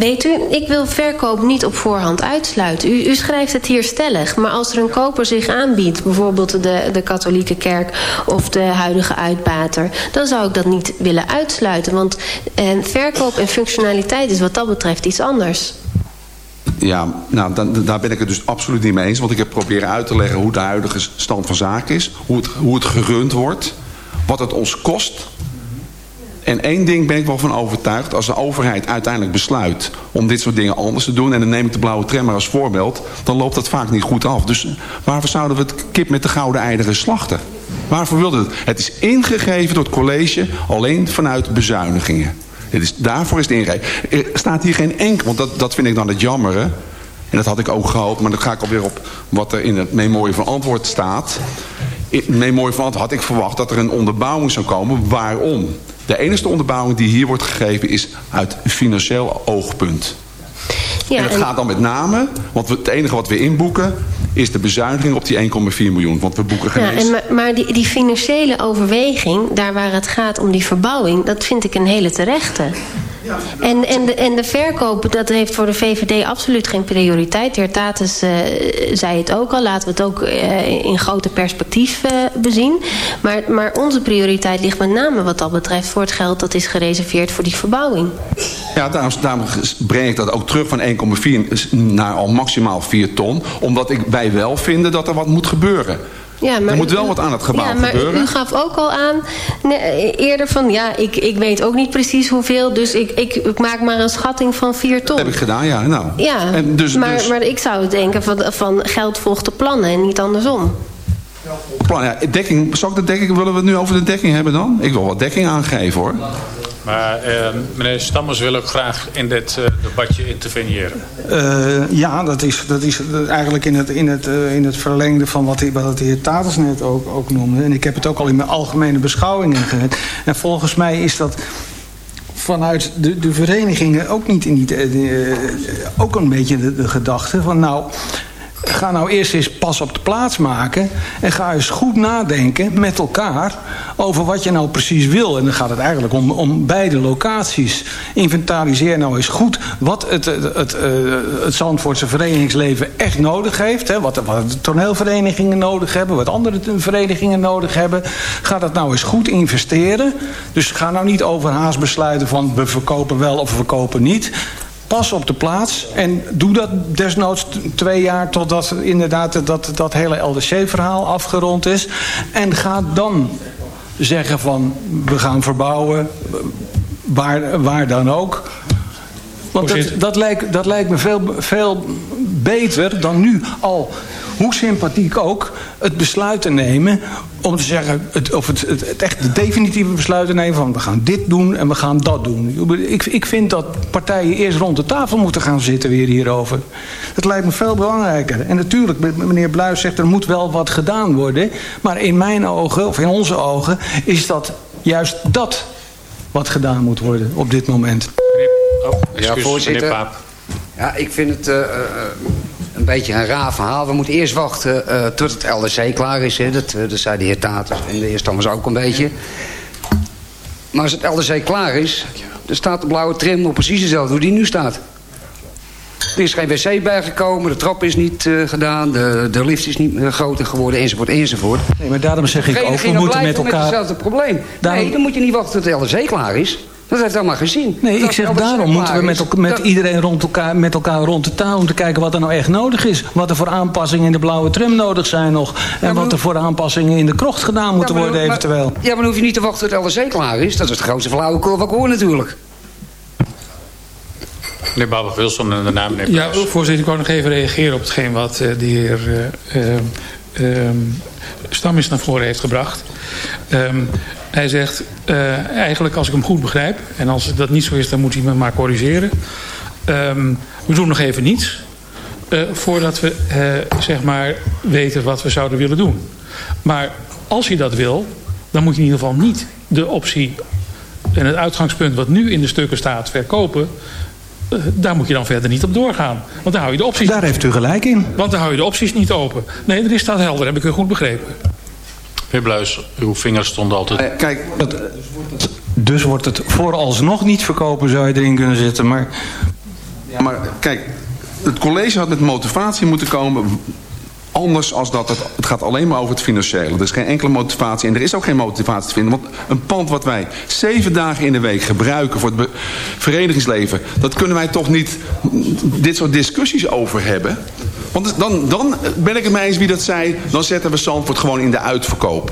Weet u, ik wil verkoop niet op voorhand uitsluiten. U, u, schrijft het hier stellig. Maar als er een koper zich aanbiedt... bijvoorbeeld de, de katholieke kerk of de huidige uitbater... dan zou ik dat niet willen uitsluiten. Want eh, verkoop en functionaliteit is wat dat betreft iets anders. Ja, nou, dan, daar ben ik het dus absoluut niet mee eens. Want ik heb proberen uit te leggen hoe de huidige stand van zaken is. Hoe het, hoe het gerund wordt. Wat het ons kost en één ding ben ik wel van overtuigd. Als de overheid uiteindelijk besluit om dit soort dingen anders te doen... en dan neem ik de blauwe tram maar als voorbeeld... dan loopt dat vaak niet goed af. Dus waarvoor zouden we het kip met de gouden eieren slachten? Waarvoor wilde het? Het is ingegeven door het college alleen vanuit bezuinigingen. Het is, daarvoor is het ingegeven. Er staat hier geen enkel... want dat, dat vind ik dan het jammere... En dat had ik ook gehoopt, maar dan ga ik alweer op wat er in het memorie van antwoord staat. In het memorie van had ik verwacht dat er een onderbouwing zou komen. Waarom? De enige onderbouwing die hier wordt gegeven is uit financieel oogpunt. Ja, en het gaat dan met name, want het enige wat we inboeken is de bezuiniging op die 1,4 miljoen. Want we boeken geen ja, en maar, maar die, die financiële overweging, daar waar het gaat om die verbouwing... dat vind ik een hele terechte. En, en, de, en de verkoop, dat heeft voor de VVD absoluut geen prioriteit. De heer Tatus uh, zei het ook al. Laten we het ook uh, in grote perspectief uh, bezien. Maar, maar onze prioriteit ligt met name wat dat betreft... voor het geld dat is gereserveerd voor die verbouwing. Ja, daarom, daarom breng ik dat ook terug van 1,4 naar al maximaal 4 ton. Omdat ik, wij wel vinden dat er wat moet gebeuren. Ja, maar er moet wel wat aan het gebouw ja, maar gebeuren. U gaf ook al aan nee, eerder van... ja, ik, ik weet ook niet precies hoeveel... dus ik, ik, ik maak maar een schatting van 4 ton. Dat heb ik gedaan, ja. Nou. ja en dus, maar, dus... maar ik zou denken van, van geld volgt de plannen en niet andersom. Plan, ja, dekking, zal ik de dekking, willen we het nu over de dekking hebben dan? Ik wil wat dekking aangeven hoor. Maar uh, meneer Stammers wil ook graag in dit uh, debatje interveneren. Uh, ja, dat is, dat is eigenlijk in het, in het, in het verlengde van wat, wat de heer Taters net ook, ook noemde. En ik heb het ook al in mijn algemene beschouwingen gezet. En volgens mij is dat vanuit de, de verenigingen ook niet, niet ook een beetje de gedachte van nou ga nou eerst eens pas op de plaats maken... en ga eens goed nadenken met elkaar over wat je nou precies wil. En dan gaat het eigenlijk om, om beide locaties. Inventariseer nou eens goed wat het, het, het, eh, het Zandvoortse verenigingsleven echt nodig heeft. Hè? Wat, wat de toneelverenigingen nodig hebben, wat andere verenigingen nodig hebben. Ga dat nou eens goed investeren. Dus ga nou niet overhaast besluiten van we verkopen wel of we verkopen niet pas op de plaats. En doe dat desnoods twee jaar totdat inderdaad dat, dat hele LDC-verhaal afgerond is. En ga dan zeggen van we gaan verbouwen, waar, waar dan ook. Want dat, dat, lijkt, dat lijkt me veel, veel beter dan nu al hoe sympathiek ook, het besluit te nemen... om te zeggen, het, of het, het, het echt de definitieve besluit te nemen... van we gaan dit doen en we gaan dat doen. Ik, ik vind dat partijen eerst rond de tafel moeten gaan zitten weer hierover. Dat lijkt me veel belangrijker. En natuurlijk, meneer Bluis zegt, er moet wel wat gedaan worden. Maar in mijn ogen, of in onze ogen, is dat juist dat wat gedaan moet worden op dit moment. ja, voorzitter. Ja, ik vind het uh, een beetje een raar verhaal. We moeten eerst wachten uh, tot het LDC klaar is. Hè. Dat, dat zei de heer Taters en de heer Stammers ook een beetje. Maar als het LDC klaar is... dan staat de blauwe trim nog precies dezelfde hoe die nu staat. Er is geen wc bijgekomen, de trap is niet uh, gedaan... De, de lift is niet groter geworden, enzovoort, enzovoort. Nee, maar daarom zeg ik ook, we moeten met elkaar... met hetzelfde probleem. Daarom... Nee, dan moet je niet wachten tot de LDC klaar is. Dat heeft allemaal geen zin. Nee, ik zeg daarom moeten we met, met iedereen rond elkaar, met elkaar rond de touw... om te kijken wat er nou echt nodig is. Wat er voor aanpassingen in de blauwe tram nodig zijn nog. En wat er voor aanpassingen in de krocht gedaan moeten ja, worden eventueel. ja, maar dan hoef je niet te wachten tot LDC klaar is. Dat is de grootste flauwekul wat ik hoor natuurlijk. Meneer Babel Wilson en de naam meneer Ja, voorzitter, ik wou nog even reageren op hetgeen wat uh, de heer uh, uh, Stam naar voren heeft gebracht. Um, hij zegt, uh, eigenlijk als ik hem goed begrijp... en als dat niet zo is, dan moet hij me maar corrigeren. Um, we doen nog even niets... Uh, voordat we uh, zeg maar weten wat we zouden willen doen. Maar als je dat wil, dan moet je in ieder geval niet de optie... en het uitgangspunt wat nu in de stukken staat, verkopen... Daar moet je dan verder niet op doorgaan. Want dan hou je de opties... Daar heeft u gelijk in. Want dan hou je de opties niet open. Nee, er is dat helder, heb ik u goed begrepen. Heer Bluis, uw vingers stonden altijd... Kijk, dat, dus wordt het vooralsnog niet verkopen, zou je erin kunnen zetten. Maar, maar kijk, het college had met motivatie moeten komen anders als dat het, gaat alleen maar over het financiële. Er is geen enkele motivatie en er is ook geen motivatie te vinden. Want een pand wat wij zeven dagen in de week gebruiken voor het verenigingsleven... dat kunnen wij toch niet dit soort discussies over hebben. Want dan, dan ben ik het mee eens wie dat zei... dan zetten we Zandvoort gewoon in de uitverkoop.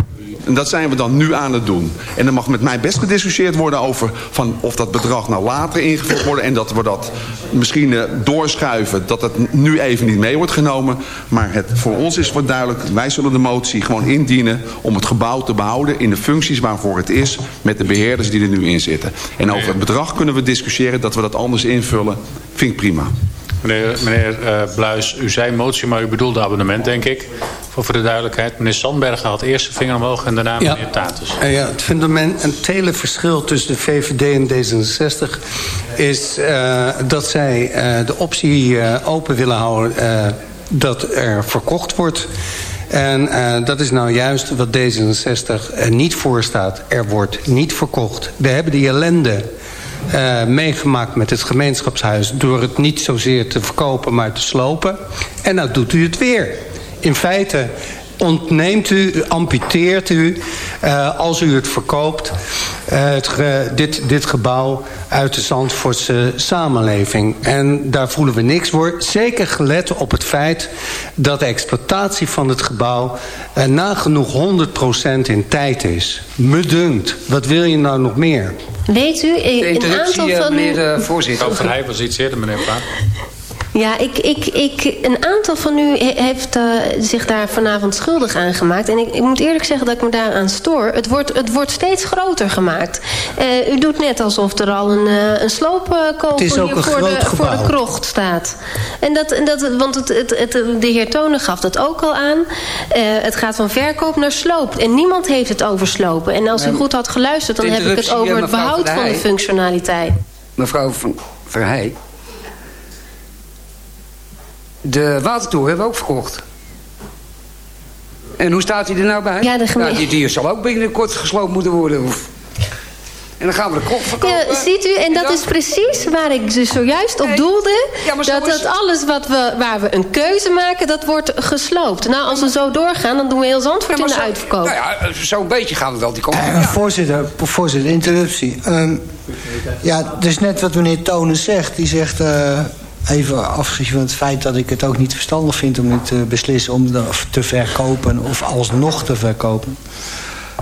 En dat zijn we dan nu aan het doen. En er mag met mij best gediscussieerd worden over van of dat bedrag nou later ingevuld wordt. En dat we dat misschien uh, doorschuiven. Dat het nu even niet mee wordt genomen. Maar het, voor ons is voor duidelijk. Wij zullen de motie gewoon indienen om het gebouw te behouden in de functies waarvoor het is. Met de beheerders die er nu in zitten. En over het bedrag kunnen we discussiëren dat we dat anders invullen. Vind ik prima. Meneer, meneer uh, Bluis, u zei motie, maar u bedoelde abonnement, denk ik. Voor, voor de duidelijkheid. Meneer Sandbergen had eerst de vinger omhoog en daarna ja. meneer Tatus. Uh, ja, het fundament, het hele verschil tussen de VVD en D66... is uh, dat zij de optie open willen houden dat er verkocht wordt... En uh, dat is nou juist wat D66 uh, niet voorstaat. Er wordt niet verkocht. We hebben die ellende uh, meegemaakt met het gemeenschapshuis... door het niet zozeer te verkopen, maar te slopen. En nou doet u het weer. In feite ontneemt u, amputeert u, uh, als u het verkoopt... Uh, het ge, dit, dit gebouw uit de Zandvoortse samenleving. En daar voelen we niks voor. Zeker gelet op het feit dat de exploitatie van het gebouw... Uh, nagenoeg 100% in tijd is. Me dunkt. Wat wil je nou nog meer? Weet u, een aantal van meneer de voorzitter. Hij was iets eerder, meneer Paap. Ja, ik, ik, ik, een aantal van u heeft uh, zich daar vanavond schuldig aan gemaakt. En ik, ik, moet eerlijk zeggen dat ik me daaraan stoor. Het wordt, het wordt steeds groter gemaakt. Uh, u doet net alsof er al een, uh, een sloopkogel hier voor, de, voor de krocht staat. En dat, en dat, want het, het, het, de heer Tonen gaf dat ook al aan. het gaat van verkoop naar sloop. En niemand heeft het over slopen. En als u goed had geluisterd, dan heb ik het over het behoud van de functionaliteit. Mevrouw van Verheij. De watertoren hebben we ook verkocht. En hoe staat hij er nou bij? Ja, de nou, die, die zal ook binnenkort gesloopt moeten worden. En dan gaan we de kop verkopen. Ja, ziet u, en dat is precies waar ik dus zojuist op doelde. Ja, dat, dat alles wat we, waar we een keuze maken, dat wordt gesloopt. Nou, als we zo doorgaan, dan doen we heel Zandvoort ja, in de zo, uitverkoop. Nou ja, zo'n beetje gaan we wel die kop. Uh, ja. Voorzitter, voorzitter, interruptie. Um, ja, dus net wat meneer Tonen zegt. Die zegt... Uh, even afgezien van het feit dat ik het ook niet verstandig vind... om nu te beslissen om te verkopen of alsnog te verkopen.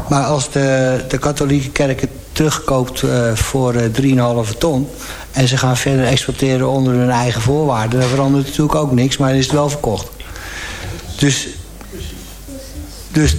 Maar als de, de katholieke kerk het terugkoopt uh, voor uh, 3,5 ton... en ze gaan verder exploiteren onder hun eigen voorwaarden... dan verandert natuurlijk ook niks, maar dan is het wel verkocht. Dus... dus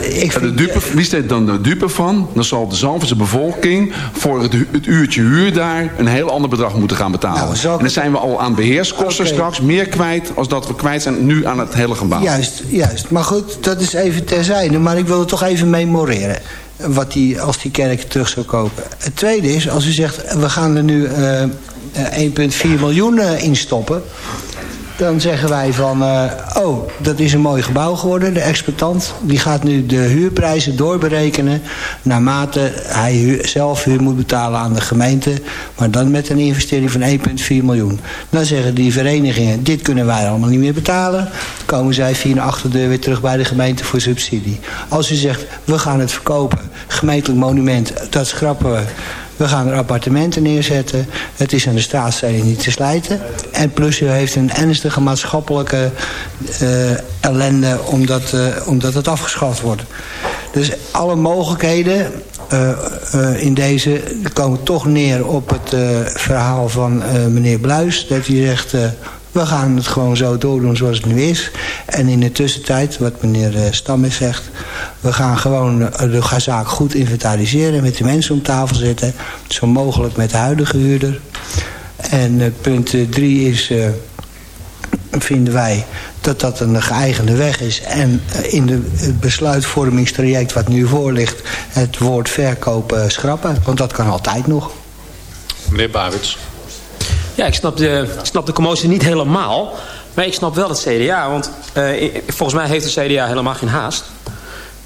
ik de dupe, wie staat dan de dupe van? Dan zal de Zalverse bevolking voor het, het, uurtje huur daar een heel ander bedrag moeten gaan betalen. Nou, en dan zijn we al aan beheerskosten okay. straks meer kwijt als dat we kwijt zijn nu aan het hele gebouw. Juist, juist. Maar goed, dat is even terzijde. Maar ik wil het toch even memoreren. Wat die, als die kerk terug zou kopen. Het tweede is, als u zegt, we gaan er nu uh, 1,4 miljoen instoppen dan zeggen wij van, uh, oh, dat is een mooi gebouw geworden. De exploitant die gaat nu de huurprijzen doorberekenen... naarmate hij zelf huur moet betalen aan de gemeente... maar dan met een investering van 1,4 miljoen. Dan zeggen die verenigingen, dit kunnen wij allemaal niet meer betalen. Dan komen zij via een achterdeur weer terug bij de gemeente voor subsidie. Als u zegt, we gaan het verkopen, gemeentelijk monument, dat schrappen we... We gaan er appartementen neerzetten. Het is aan de straatsteden niet te slijten. En plus u heeft een ernstige maatschappelijke uh, ellende omdat, uh, omdat het afgeschaft wordt. Dus alle mogelijkheden uh, in deze komen toch neer op het verhaal van meneer Bluis. Dat hij zegt, we gaan het gewoon zo doordoen zoals het nu is. En in de tussentijd, wat meneer Stammes zegt... we gaan gewoon de zaak goed inventariseren... met de mensen om tafel zitten. Zo mogelijk met de huidige huurder. En uh, punt drie is... Vinden wij dat dat een geëigende weg is. En in de, het besluitvormingstraject wat nu voor ligt... het woord verkopen schrappen. Want dat kan altijd nog. Meneer Bavits. Ja, ik snap de, ik snap de niet helemaal. Maar ik snap wel het CDA. Want uh, volgens mij heeft de CDA helemaal geen haast.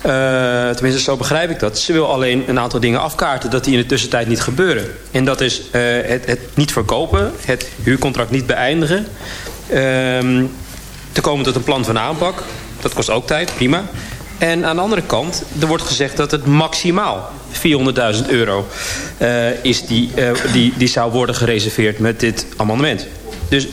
Uh, tenminste, zo begrijp ik dat. Ze wil alleen een aantal dingen afkaarten dat die in de tussentijd niet gebeuren. En dat is uh, het, het, niet verkopen, het huurcontract niet beëindigen... Uh, te komen tot een plan van aanpak. Dat kost ook tijd, prima. En aan de andere kant, er wordt gezegd dat het maximaal 400.000 euro uh, is die, uh, die, die zou worden gereserveerd met dit amendement. Dus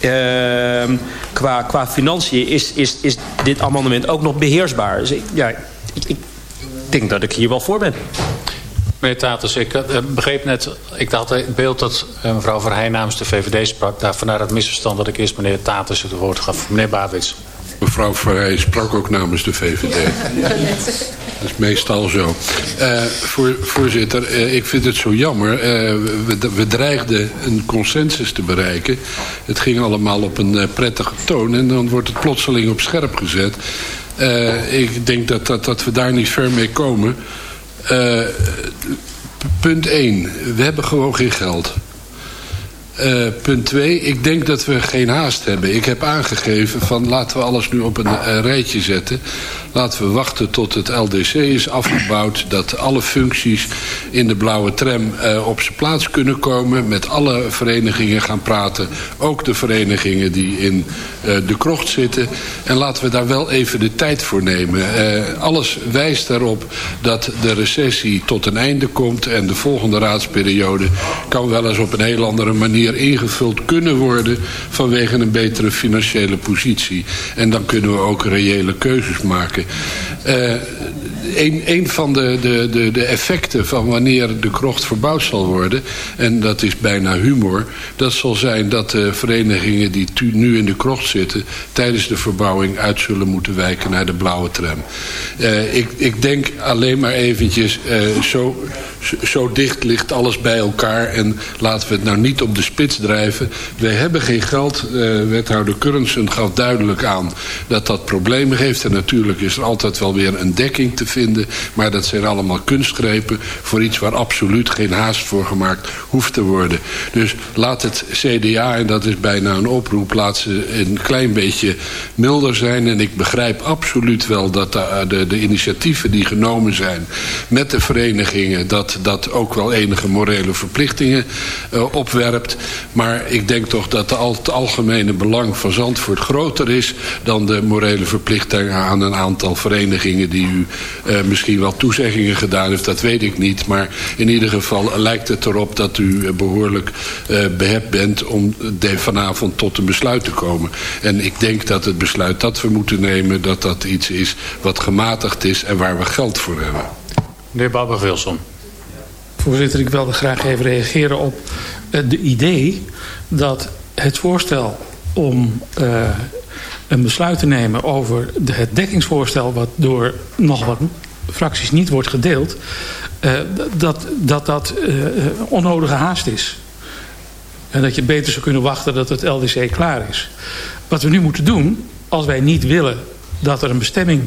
uh, qua, qua financiën is, is, is dit amendement ook nog beheersbaar. Dus ik, ja, ik, ik denk dat ik hier wel voor ben. Meneer Taters, ik uh, begreep net, ik had het beeld dat mevrouw Verheij namens de VVD sprak. Daar vandaar het misverstand dat ik eerst meneer Taters het woord gaf. Meneer Bavits. Mevrouw Verheij sprak ook namens de VVD. Dat is meestal zo. Uh, voor, voorzitter, uh, ik vind het zo jammer. Uh, we, we dreigden een consensus te bereiken. Het ging allemaal op een prettige toon. En dan wordt het plotseling op scherp gezet. ik denk dat, dat, dat we daar niet ver mee komen. punt 1. We hebben gewoon geen geld. Uh, punt 2. Ik denk dat we geen haast hebben. Ik heb aangegeven van laten we alles nu op een uh, rijtje zetten. Laten we wachten tot het LDC is afgebouwd. Dat alle functies in de blauwe tram uh, op zijn plaats kunnen komen. Met alle verenigingen gaan praten. Ook de verenigingen die in de krocht zitten. En laten we daar wel even de tijd voor nemen. alles wijst daarop dat de recessie tot een einde komt. En de volgende raadsperiode kan wel eens op een heel andere manier ingevuld kunnen worden vanwege een betere financiële positie. En dan kunnen we ook reële keuzes maken. Uh, een, van de, de, de, de effecten van wanneer de krocht verbouwd zal worden... en dat is bijna humor... dat zal zijn dat de verenigingen die nu in de krocht zitten... tijdens de verbouwing uit zullen moeten wijken naar de blauwe tram. Uh, ik, ik denk alleen maar eventjes... Uh, zo, zo dicht ligt alles bij elkaar... en laten we het nou niet op de spits drijven. Wij hebben geen geld. Uh, wethouder Currensen gaf duidelijk aan dat dat problemen heeft. En natuurlijk is er altijd wel weer een dekking te vinden. Maar dat zijn allemaal kunstgrepen voor iets waar absoluut geen haast voor gemaakt hoeft te worden. Dus laat het CDA, en dat is bijna een oproep, laat ze een klein beetje milder zijn. En ik begrijp absoluut wel dat de, de, de initiatieven die genomen zijn met de verenigingen, dat dat ook wel enige morele verplichtingen uh, opwerpt. Maar ik denk toch dat het algemene belang van Zandvoort groter is dan de morele verplichtingen aan een aantal verenigingen die u uh, misschien wel toezeggingen gedaan heeft, dat weet ik niet. Maar in ieder geval lijkt het erop dat u behoorlijk uh, behept bent om de, vanavond tot een besluit te komen. En ik denk dat het besluit dat we moeten nemen, dat dat iets is wat gematigd is en waar we geld voor hebben. Meneer Babber-Wilson. Voorzitter, ik wilde graag even reageren op uh, de idee dat het voorstel om uh, een besluit te nemen over de, het dekkingsvoorstel... wat door nog wat fracties niet wordt gedeeld... Uh, dat dat, dat onnodige haast is. En dat je beter zou kunnen wachten dat het LDC klaar is. Wat we nu moeten doen, als wij niet willen dat er een bestemming...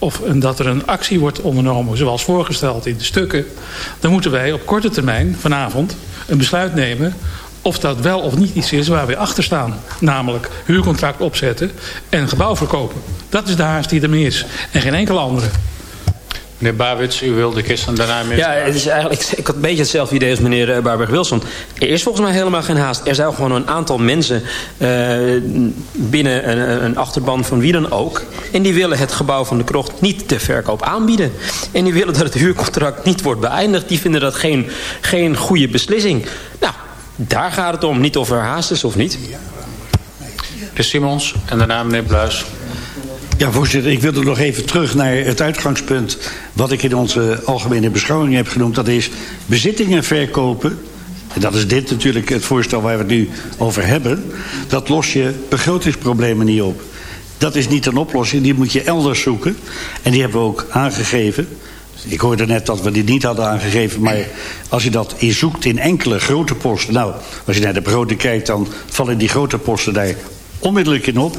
of dat er een actie wordt ondernomen zoals voorgesteld in de stukken... dan moeten wij op korte termijn vanavond een besluit nemen of dat wel of niet iets is waar we achter staan. Namelijk huurcontract opzetten en gebouw verkopen. Dat is de haast die er is. En geen enkele andere. Meneer Bawits, u wilde gisteren daarna meer... Ja, het is eigenlijk, ik, had een beetje hetzelfde idee als meneer eh, Barberg-Wilson. Er is volgens mij helemaal geen haast. Er zijn gewoon een aantal mensen uh, binnen een, een, achterban van wie dan ook. En die willen het gebouw van de krocht niet ter verkoop aanbieden. En die willen dat het huurcontract niet wordt beëindigd. Die vinden dat geen, geen goede beslissing. Nou, daar gaat het om. Niet of er haast is of niet. De Simons en daarna meneer Bluis. Ja, voorzitter, ik wilde nog even terug naar het uitgangspunt... wat ik in onze algemene beschouwing heb genoemd. Dat is bezittingen verkopen. En dat is dit natuurlijk het voorstel waar we het nu over hebben. Dat los je begrotingsproblemen niet op. Dat is niet een oplossing, die moet je elders zoeken. En die hebben we ook aangegeven. Ik hoorde net dat we die niet hadden aangegeven... maar als je dat inzoekt in enkele grote posten... nou, als je naar de begroting kijkt... dan vallen die grote posten daar onmiddellijk in op.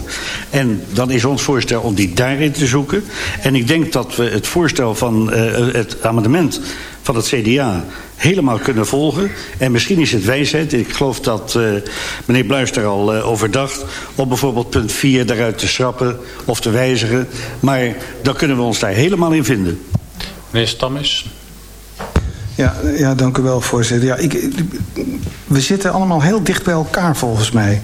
En dan is ons voorstel om die daarin te zoeken. En ik denk dat we het voorstel van uh, het amendement van het CDA helemaal kunnen volgen. En misschien is het wijsheid, ik geloof dat uh, meneer Bluis al uh, over dacht... om bijvoorbeeld punt 4 daaruit te schrappen of te wijzigen. Maar dan kunnen we ons daar helemaal in vinden. Meneer Stammes. Ja, ja, dank u wel, voorzitter. Ja, ik, we zitten allemaal heel dicht bij elkaar, volgens mij.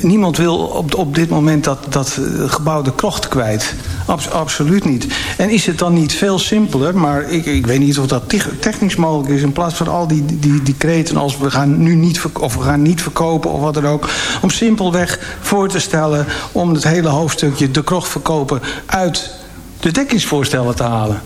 Niemand wil op, op dit moment dat, dat gebouw de krocht kwijt. Abs, absoluut niet. En is het dan niet veel simpeler, maar ik, ik weet niet of dat technisch mogelijk is... in plaats van al die, die, die kreten als we gaan nu niet, of we gaan niet verkopen of wat dan ook... om simpelweg voor te stellen om het hele hoofdstukje de krocht verkopen... uit de dekkingsvoorstellen te halen.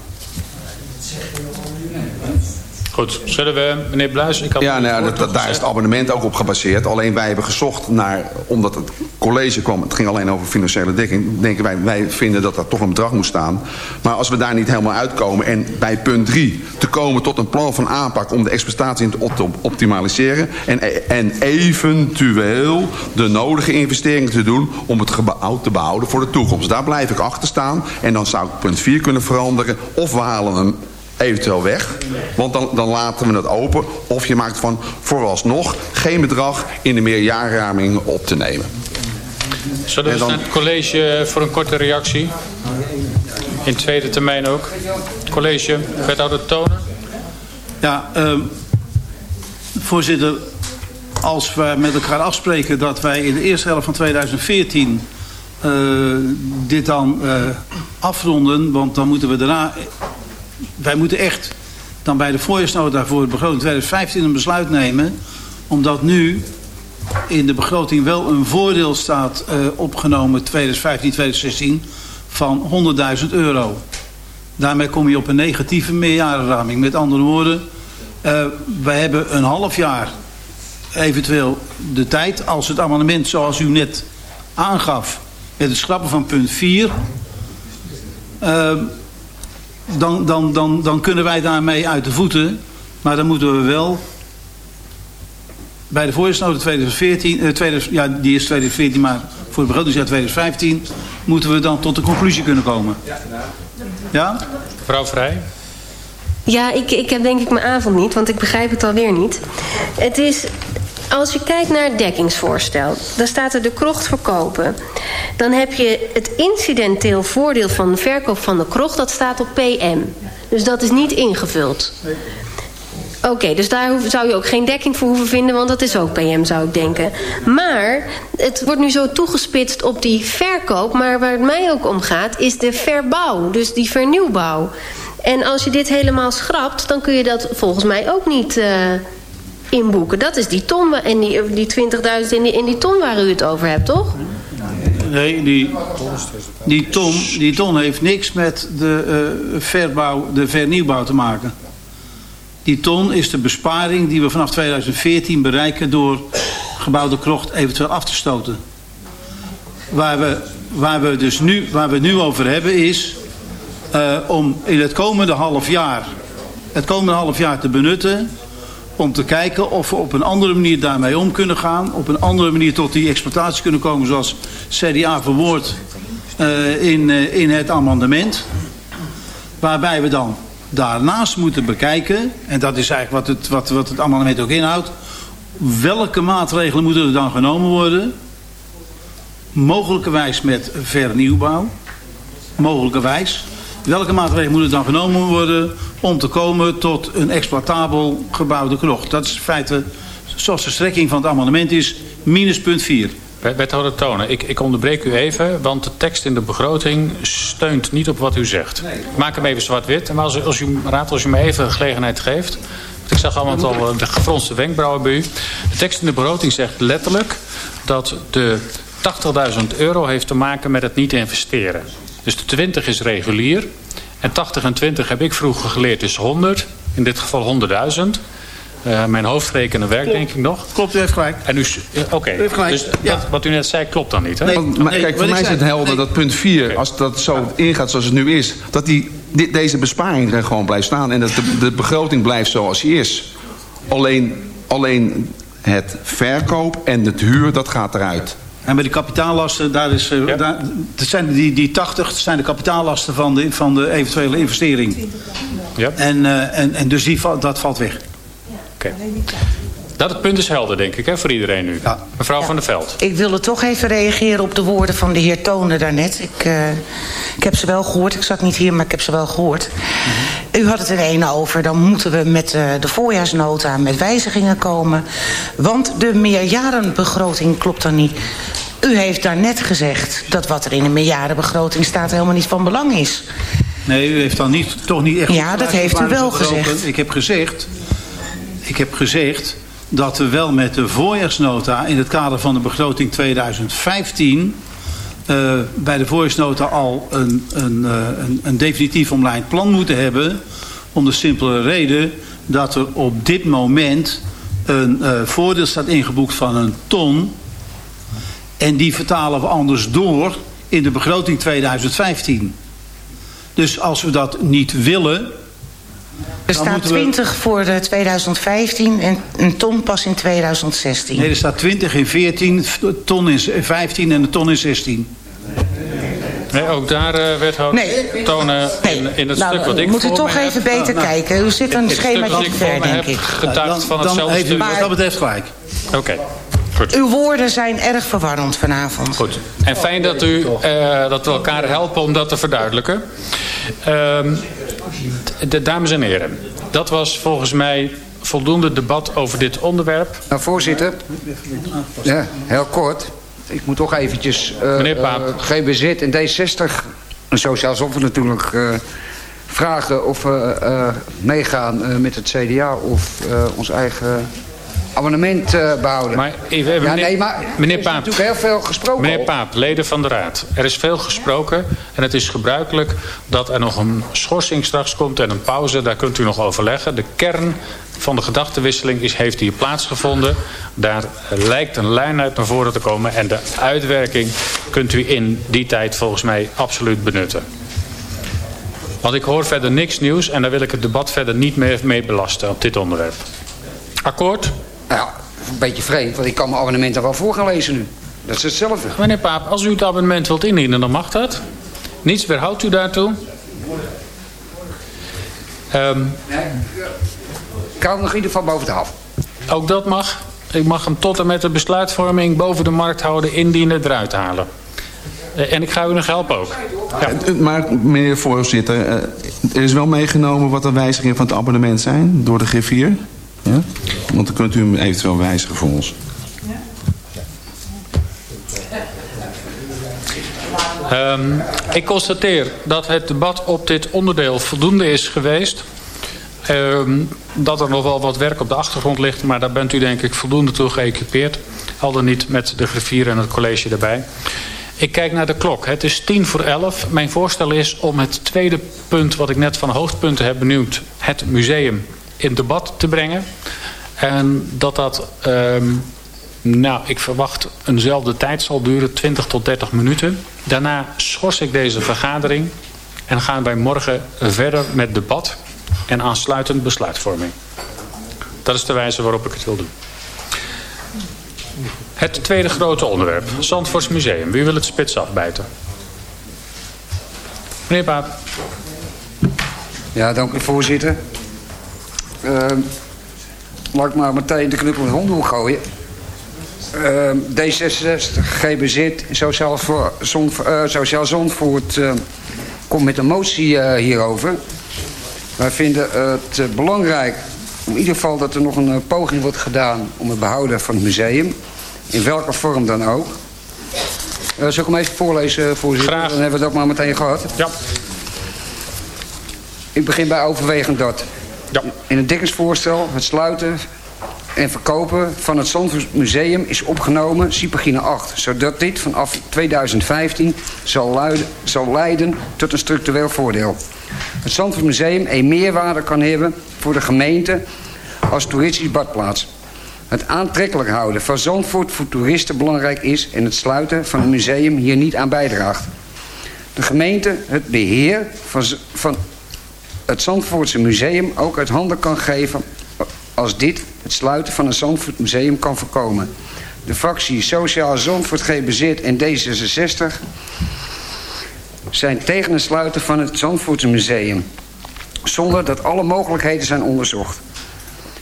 Goed, zullen we, meneer Bluis... Ik had ja, nou, dat, daar is het abonnement ook op gebaseerd. Alleen wij hebben gezocht naar, omdat het college kwam... het ging alleen over financiële dekking... denken wij, wij vinden dat er toch een bedrag moet staan. Maar als we daar niet helemaal uitkomen... en bij punt 3 te komen tot een plan van aanpak... om de exploitatie te optimaliseren... en, en eventueel de nodige investeringen te doen... om het gebouw te behouden voor de toekomst. Daar blijf ik achter staan. En dan zou ik punt 4 kunnen veranderen... of we halen hem eventueel weg. Want dan, dan laten we het open. Of je maakt van vooralsnog geen bedrag in de meerjarenraming op te nemen. Zullen we dan... naar het college voor een korte reactie? In tweede termijn ook. College, wethouder Tonen. Ja, uh, voorzitter. Als we met elkaar afspreken dat wij in de eerste helft van 2014... Uh, dit dan uh, afronden, want dan moeten we daarna wij moeten echt dan bij de voorjaarsnota voor het begroting 2015 een besluit nemen. Omdat nu in de begroting wel een voordeel staat uh, opgenomen 2015, 2016 van 100.000 euro. Daarmee kom je op een negatieve meerjarenraming. Met andere woorden, uh, wij hebben een half jaar eventueel de tijd als het amendement zoals u net aangaf met het schrappen van punt 4... Uh, dan, dan, dan, dan kunnen wij daarmee uit de voeten. Maar dan moeten we wel bij de voorjaarsnota 2014, eh, 20, ja, die is 2014, maar voor het begrotingsjaar 2015 moeten we dan tot de conclusie kunnen komen. Ja? Mevrouw Vrij. Ja, ik, ik heb denk ik mijn avond niet, want ik begrijp het alweer niet. Het is als je kijkt naar het dekkingsvoorstel, dan staat er de krocht verkopen. Dan heb je het incidenteel voordeel van de verkoop van de krocht, dat staat op PM. Dus dat is niet ingevuld. Oké, dus daar zou je ook geen dekking voor hoeven vinden... want dat is ook PM, zou ik denken. Maar het wordt nu zo toegespitst op die verkoop... maar waar het mij ook om gaat, is de verbouw. Dus die vernieuwbouw. En als je dit helemaal schrapt... dan kun je dat volgens mij ook niet... Uh, inboeken. Dat is die ton en die, die 20.000 in die, in die ton waar u het over hebt, toch? Nee, die, die, ton, die ton heeft niks met de, uh, verbouw, de vernieuwbouw te maken. Die ton is de besparing die we vanaf 2014 bereiken door gebouwde krocht eventueel af te stoten. Waar we, waar we dus nu, waar we nu over hebben is uh, om in het komende half jaar, het komende half jaar te benutten om te kijken of we op een andere manier daarmee om kunnen gaan. Op een andere manier tot die exploitatie kunnen komen zoals CDA verwoord uh, in, uh, in het amendement. Waarbij we dan daarnaast moeten bekijken, en dat is eigenlijk wat het, wat, wat het amendement ook inhoudt. welke maatregelen moeten er dan genomen worden? Mogelijkerwijs met vernieuwbouw. Mogelijkerwijs. Welke maatregelen moeten dan genomen worden om te komen tot een exploitabel gebouwde krocht? Dat is in feite, zoals de strekking van het amendement is, minus punt 4. Wethouder Tonen, ik, ik onderbreek u even, want de tekst in de begroting steunt niet op wat u zegt. Ik maak hem even zwart-wit, maar als, als u, raad, als u me even gelegenheid geeft. Want ik zag allemaal al eh, de gefronste wenkbrauwen bij u. De tekst in de begroting zegt letterlijk dat de 80.000 euro heeft te maken met het niet investeren. Dus de 20 is regulier. En 80 en 20 heb ik vroeger geleerd is 100. In dit geval 100.000. Uh, mijn hoofdrekenen werkt denk ik nog. Klopt, u heeft gelijk. En u, Oké, okay. dus ja. dat, wat u net zei klopt dan niet, hè? Nee, maar nee, kijk, voor mij is het helder nee. dat punt 4, okay. als dat zo ingaat zoals het nu is... dat die, dit, deze besparing er gewoon blijft staan... en dat de, de begroting blijft zoals die is. Alleen, alleen het verkoop en het huur, dat gaat eruit. En bij de kapitaallasten, daar is, uh, ja. daar, dat zijn die, die 80 dat zijn de kapitaallasten van de, van de eventuele investering. Ja. En, uh, en, en dus die, dat valt weg. Oké. Okay. Dat het punt is helder, denk ik, hè, voor iedereen nu. Ja. Mevrouw ja. van der Veld. Ik wilde toch even reageren op de woorden van de heer Tonen daarnet. Ik, uh, ik heb ze wel gehoord. Ik zat niet hier, maar ik heb ze wel gehoord. Mm -hmm. U had het er ene over. Dan moeten we met uh, de voorjaarsnota met wijzigingen komen. Want de meerjarenbegroting klopt dan niet. U heeft daarnet gezegd dat wat er in de meerjarenbegroting staat helemaal niet van belang is. Nee, u heeft dan niet, toch niet echt... Ja, dat heeft u wel gezegd. Ik heb gezegd... Ik heb gezegd dat we wel met de voorjaarsnota in het kader van de begroting 2015... Uh, bij de voorjaarsnota al een, uh, een, een definitief omlijnd plan moeten hebben... om de simpele reden dat er op dit moment een uh, voordeel staat ingeboekt van een ton... en die vertalen we anders door in de begroting 2015. Dus als we dat niet willen... Er staat 20 we... voor 2015 en een ton pas in 2016. Nee, er staat 20 in 14, ton in 15 en een ton in 16. Nee, ook daar uh, wethouder nee. tonen nee. in, in het nou, stuk wat ik moet u toch even heb, beter nou, kijken. U zit een schemaatje ver, denk ik. getuigd van hetzelfde dan heeft u wat dat betreft gelijk. Oké. Okay. Goed. Uw woorden zijn erg verwarrend vanavond. Goed. En fijn dat, u, uh, dat we elkaar helpen om dat te verduidelijken. Uh, de, dames en heren, dat was volgens mij voldoende debat over dit onderwerp. Nou, voorzitter. Ja, heel kort. Ik moet toch eventjes... Uh, Meneer Paap. Uh, GBZ en D60, en Sociaal Zoffer natuurlijk... Uh, vragen of we meegaan met het CDA of ons eigen abonnement uh, behouden. Maar even, meneer, ja, nee, maar meneer er is Paap, natuurlijk heel veel gesproken. Meneer. Paap, leden van de Raad. Er is veel gesproken en het is gebruikelijk dat er nog een schorsing straks komt en een pauze. Daar kunt u nog overleggen. De kern van de gedachtenwisseling is, heeft hier plaatsgevonden. Daar lijkt een lijn uit naar voren te komen. En de uitwerking kunt u in die tijd volgens mij absoluut benutten. Want ik hoor verder niks nieuws en daar wil ik het debat verder niet meer mee belasten op dit onderwerp. Akkoord? Ja, een beetje vreemd, want ik kan mijn abonnement er wel voor gaan lezen nu. Dat is hetzelfde. Meneer Paap, als u het abonnement wilt indienen, dan mag dat. Niets weerhoudt u daartoe. Um, nee, ik hou nog in ieder geval boven de half. Ook dat mag. Ik mag hem tot en met de besluitvorming boven de markt houden, indienen, eruit halen. En ik ga u nog helpen ook. Ja. Maar meneer voorzitter, er is wel meegenomen wat de wijzigingen van het abonnement zijn door de griffier. Ja? Want dan kunt u hem eventueel wijzigen voor ons. Um, ik constateer dat het debat op dit onderdeel voldoende is geweest. Um, dat er nog wel wat werk op de achtergrond ligt, maar daar bent u denk ik voldoende toe geëquipeerd. Al dan niet met de griffier en het college erbij. Ik kijk naar de klok. Het is tien voor elf. Mijn voorstel is om het tweede punt wat ik net van hoofdpunten heb benoemd, het museum, in debat te brengen. En dat dat, um, nou, ik verwacht eenzelfde tijd zal duren, 20 tot 30 minuten. Daarna schors ik deze vergadering en gaan wij morgen verder met debat en aansluitend besluitvorming. Dat is de wijze waarop ik het wil doen. Het tweede grote onderwerp, Zandvoorts Museum. Wie wil het spits afbijten? Meneer Paap. Ja, dank u voorzitter. Uh, laat ik maar meteen de knuppel in de hondhoek gooien. Uh, D66, GBZ, Sociaal, Zon, uh, Sociaal Zondvoort uh, komt met een motie hierover. Wij vinden het belangrijk, in ieder geval dat er nog een poging wordt gedaan... om het behouden van het museum, in welke vorm dan ook. zal ik hem even voorlezen, voorzitter? Graag. Dan hebben we het ook maar meteen gehad. Ja. Ik begin bij overwegend dat. Ja. In het dekkingsvoorstel het sluiten en verkopen van het Zandvoort Museum is opgenomen, zie pagina 8. Zodat dit vanaf 2015 zal, leiden tot een structureel voordeel. Het Zandvoort Museum een meerwaarde kan hebben voor de gemeente als toeristisch badplaats. Het aantrekkelijk houden van Zandvoort voor toeristen belangrijk is... en het sluiten van het museum hier niet aan bijdraagt. De gemeente het beheer van, van het Zandvoortse museum ook uit handen kan geven als dit het sluiten van het Zandvoort Museum kan voorkomen. De fractie Sociaal Zandvoort GBZ en D66 zijn tegen het sluiten van het Zandvoortse Museum. Zonder dat alle mogelijkheden zijn onderzocht.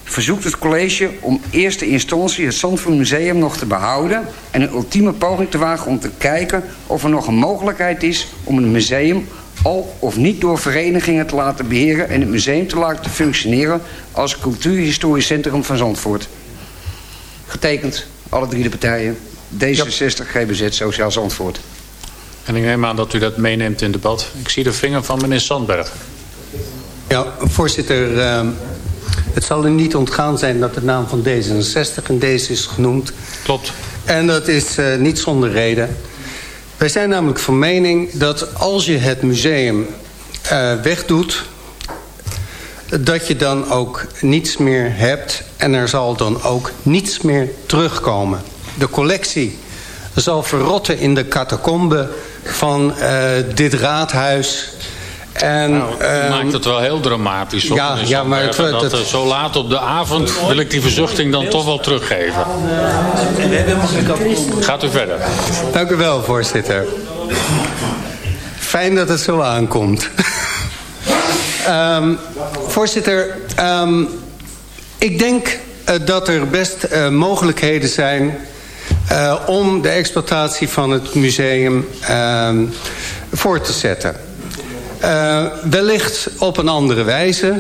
Verzoekt het college om eerste instantie het Zandvoort Museum nog te behouden... en een ultieme poging te wagen om te kijken of er nog een mogelijkheid is om het museum al of niet door verenigingen te laten beheren... en het museum te laten functioneren als cultuurhistorisch centrum van Zandvoort. Getekend, alle drie de partijen. D66, GBZ, Sociaal Zandvoort. En ik neem aan dat u dat meeneemt in debat. Ik zie de vinger van meneer Sandberg. Ja, voorzitter... Uh, het zal u niet ontgaan zijn dat de naam van D66 in deze is genoemd. Klopt. En dat is uh, niet zonder reden. Wij zijn namelijk van mening dat als je het museum uh, wegdoet... dat je dan ook niets meer hebt en er zal dan ook niets meer terugkomen. De collectie zal verrotten in de catacombe van uh, dit raadhuis... En, nou, uh, maakt het wel heel dramatisch. Op, ja, ja, maar het, dat, zo laat op de avond wil ik die verzuchting dan toch wel teruggeven. Gaat u verder. Dank u wel, voorzitter. Fijn dat het zo aankomt. um, voorzitter, um, ik denk uh, dat er best uh, mogelijkheden zijn... Uh, om de exploitatie van het museum voor te zetten. Uh, wellicht op een andere wijze.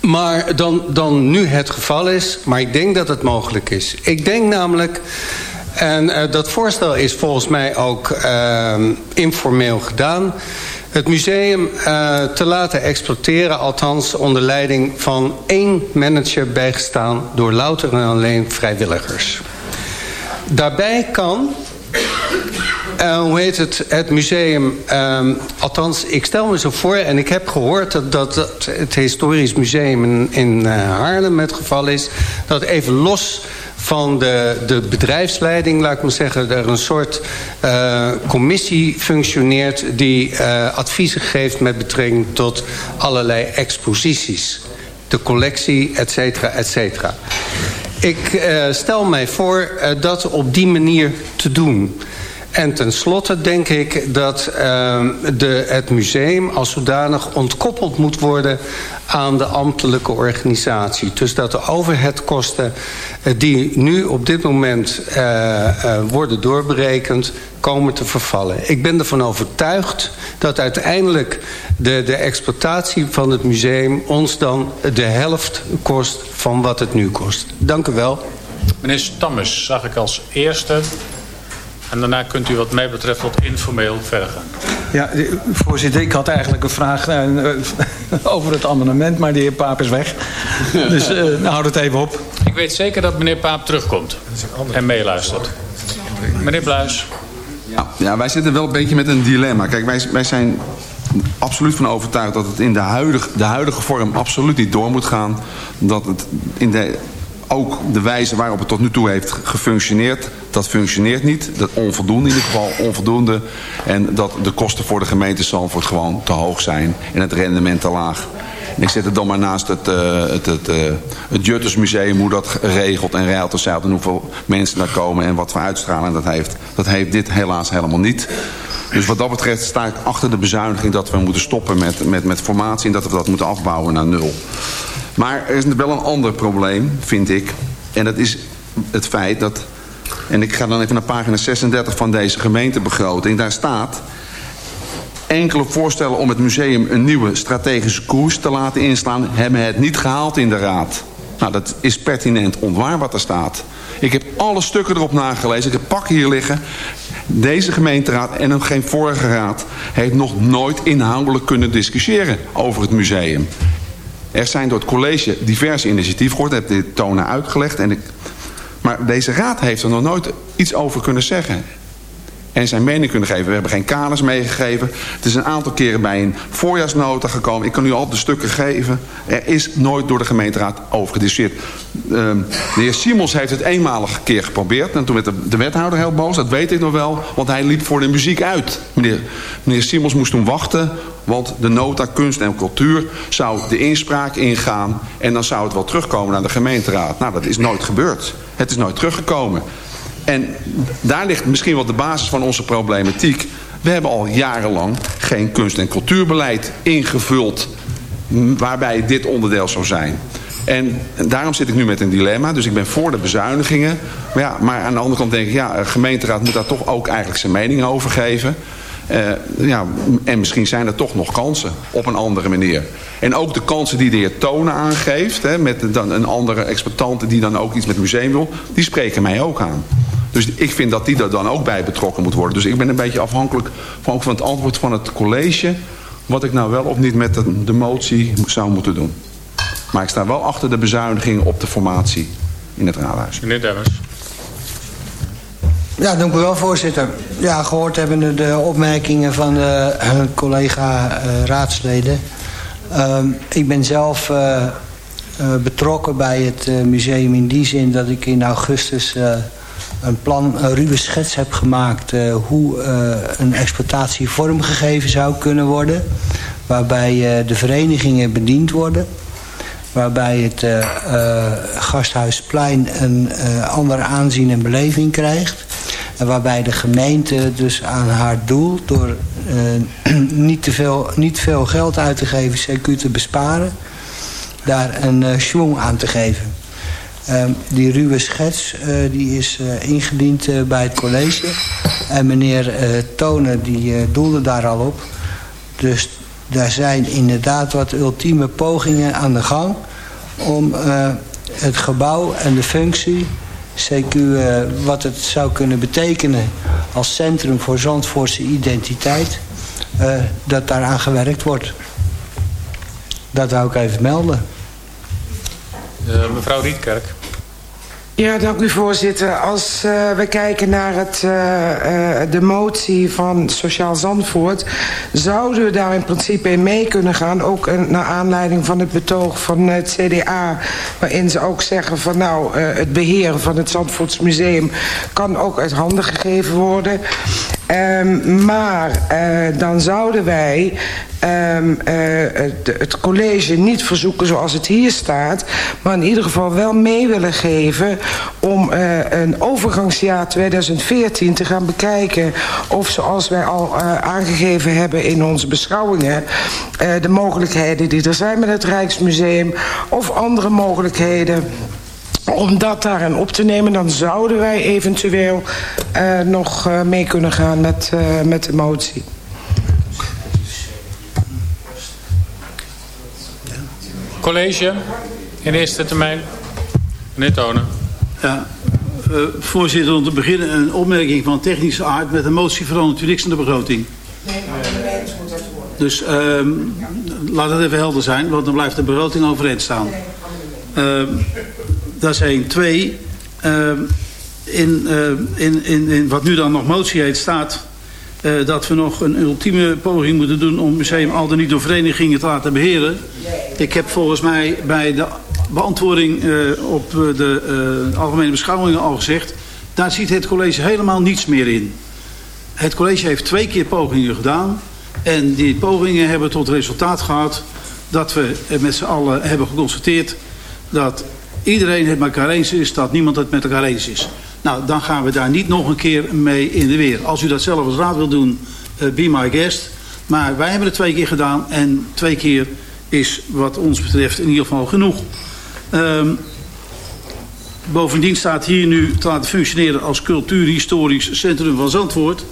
Maar dan, dan nu het geval is. Maar ik denk dat het mogelijk is. Ik denk namelijk... En uh, dat voorstel is volgens mij ook uh, informeel gedaan. Het museum te laten exploiteren. Althans onder leiding van één manager bijgestaan. Door louter en alleen vrijwilligers. Daarbij kan uh, hoe heet het, het museum... Um, althans, ik stel me zo voor... en ik heb gehoord dat, dat, het historisch museum in, in uh, Haarlem het geval is... dat even los van de, de bedrijfsleiding, laat ik maar zeggen... er een soort uh, commissie functioneert... die adviezen geeft met betrekking tot allerlei exposities. De collectie, et cetera, et cetera. Ik stel mij voor dat op die manier te doen... En tenslotte denk ik dat uh, de, het museum als zodanig ontkoppeld moet worden aan de ambtelijke organisatie. Dus dat de overheadkosten uh, die nu op dit moment uh, worden doorberekend komen te vervallen. Ik ben ervan overtuigd dat uiteindelijk de, de exploitatie van het museum ons dan de helft kost van wat het nu kost. Dank u wel. Meneer Stammes zag ik als eerste en daarna kunt u wat mij betreft wat informeel verder gaan. Ja, voorzitter, ik had eigenlijk een vraag uh, over het amendement, maar de heer Paap is weg. Dus uh, nou, houd het even op. Ik weet zeker dat meneer Paap terugkomt en meeluistert. Meneer Bluis. Ja, ja, wij zitten wel een beetje met een dilemma. Kijk, wij, wij zijn absoluut van overtuigd dat het in de huidige, de huidige vorm absoluut niet door moet gaan. Dat het in de ook de wijze waarop het tot nu toe heeft gefunctioneerd, dat functioneert niet. Dat onvoldoende in ieder geval, onvoldoende. En dat de kosten voor de gemeente Zandvoort gewoon te hoog zijn en het rendement te laag. En ik zet het dan maar naast het, uh, het, het, uh, het Juttersmuseum, hoe dat regelt en rijlt en en hoeveel mensen daar komen en wat voor uitstraling dat heeft. Dat heeft dit helaas helemaal niet. Dus wat dat betreft sta ik achter de bezuiniging dat we moeten stoppen met, met, met formatie en dat we dat moeten afbouwen naar nul. Maar er is wel een ander probleem, vind ik. En dat is het feit dat... En ik ga dan even naar pagina 36 van deze gemeentebegroting. Daar staat... Enkele voorstellen om het museum een nieuwe strategische koers te laten inslaan... hebben het niet gehaald in de raad. Nou, dat is pertinent ontwaar wat er staat. Ik heb alle stukken erop nagelezen. Ik heb pakken hier liggen. Deze gemeenteraad en ook geen vorige raad... heeft nog nooit inhoudelijk kunnen discussiëren over het museum. Er zijn door het college diverse initiatieven gehoord. Ik heb dit tonen uitgelegd. En ik... Maar deze raad heeft er nog nooit iets over kunnen zeggen en zijn mening kunnen geven. We hebben geen kaders meegegeven. Het is een aantal keren bij een voorjaarsnota gekomen. Ik kan nu al de stukken geven. Er is nooit door de gemeenteraad over gediscussieerd. Ehm, de heer Simons heeft het eenmalige keer geprobeerd. En toen werd de, de, wethouder heel boos. Dat weet ik nog wel. Want hij liep voor de muziek uit. Meneer, meneer Simons moest toen wachten. Want de nota kunst en cultuur zou de inspraak ingaan. En dan zou het wel terugkomen naar de gemeenteraad. Nou, dat is nooit gebeurd. Het is nooit teruggekomen. En daar ligt misschien wel de basis van onze problematiek. We hebben al jarenlang geen kunst- en cultuurbeleid ingevuld... waarbij dit onderdeel zou zijn. En daarom zit ik nu met een dilemma. Dus ik ben voor de bezuinigingen. Maar, ja, maar aan de andere kant denk ik... ja, de gemeenteraad moet daar toch ook eigenlijk zijn mening over geven. Uh, ja, en misschien zijn er toch nog kansen op een andere manier. En ook de kansen die de heer Tonen aangeeft... Hè, met dan een andere exploitant die dan ook iets met het museum wil... die spreken mij ook aan. Dus ik vind dat die er dan ook bij betrokken moet worden. Dus ik ben een beetje afhankelijk van, van het antwoord van het college... wat ik nou wel of niet met de, de motie zou moeten doen. Maar ik sta wel achter de bezuiniging op de formatie in het raadhuis. Meneer Demmers. Ja, dank u wel, voorzitter. Ja, gehoord hebben de opmerkingen van de uh, collega-raadsleden. Uh, ik ben zelf uh, betrokken bij het museum in die zin dat ik in augustus een plan, een ruwe schets heb gemaakt... Hoe een exploitatie vormgegeven zou kunnen worden. Waarbij de verenigingen bediend worden. Waarbij het Gasthuisplein een ander aanzien en beleving krijgt. Waarbij de gemeente dus aan haar doel... door niet, te veel, niet veel geld uit te geven, CQ te besparen... daar een uh, schwung aan te geven. Uh, die ruwe schets uh, die is ingediend bij het college. En meneer Tonen die doelde daar al op. Dus daar zijn inderdaad wat ultieme pogingen aan de gang... om het gebouw en de functie... CQ wat het zou kunnen betekenen als centrum voor Zandvoortse identiteit... dat daaraan gewerkt wordt. Dat wou ik even melden. Uh, mevrouw Rietkerk. Ja, dank u voorzitter. Als uh, we kijken naar het, uh, uh, de motie van Sociaal Zandvoort... zouden we daar in principe in mee kunnen gaan. Ook naar aanleiding van het betoog van het CDA... waarin ze ook zeggen van nou, het beheer van het Zandvoortsmuseum... kan ook uit handen gegeven worden. Um, maar uh, dan zouden wij um, uh, het, het, college niet verzoeken zoals het hier staat... maar in ieder geval wel mee willen geven... om uh, een overgangsjaar 2014 te gaan bekijken... of zoals wij al aangegeven hebben in onze beschouwingen... de mogelijkheden die er zijn met het Rijksmuseum... of andere mogelijkheden om dat daarin op te nemen, dan zouden wij eventueel uh, nog uh, mee kunnen gaan met, uh, met de motie. College, in eerste termijn. Meneer Tonen. Ja, voorzitter, om te beginnen een opmerking van technische aard. Met een motie verandert u niks aan de begroting. Nee, maar Dus laat het even helder zijn, want dan blijft de begroting overeind staan. Nee, dat is één. Twee, uh, in, uh, in, in, in wat nu dan nog motie heet staat... Uh, dat we nog een ultieme poging moeten doen om museum al dan niet door verenigingen te laten beheren. Ik heb volgens mij bij de beantwoording op de algemene beschouwingen al gezegd... daar ziet het college helemaal niets meer in. Het college heeft twee keer pogingen gedaan. En die pogingen hebben tot resultaat gehad dat we met z'n allen hebben geconstateerd dat iedereen het met elkaar eens is dat niemand het met elkaar eens is. Nou, dan gaan we daar niet nog een keer mee in de weer. Als u dat zelf als raad wil doen, uh, be my guest. Maar wij hebben het twee keer gedaan en twee keer is wat ons betreft in ieder geval genoeg. Um, bovendien staat hier nu te laten functioneren als cultuurhistorisch centrum van Zandvoort...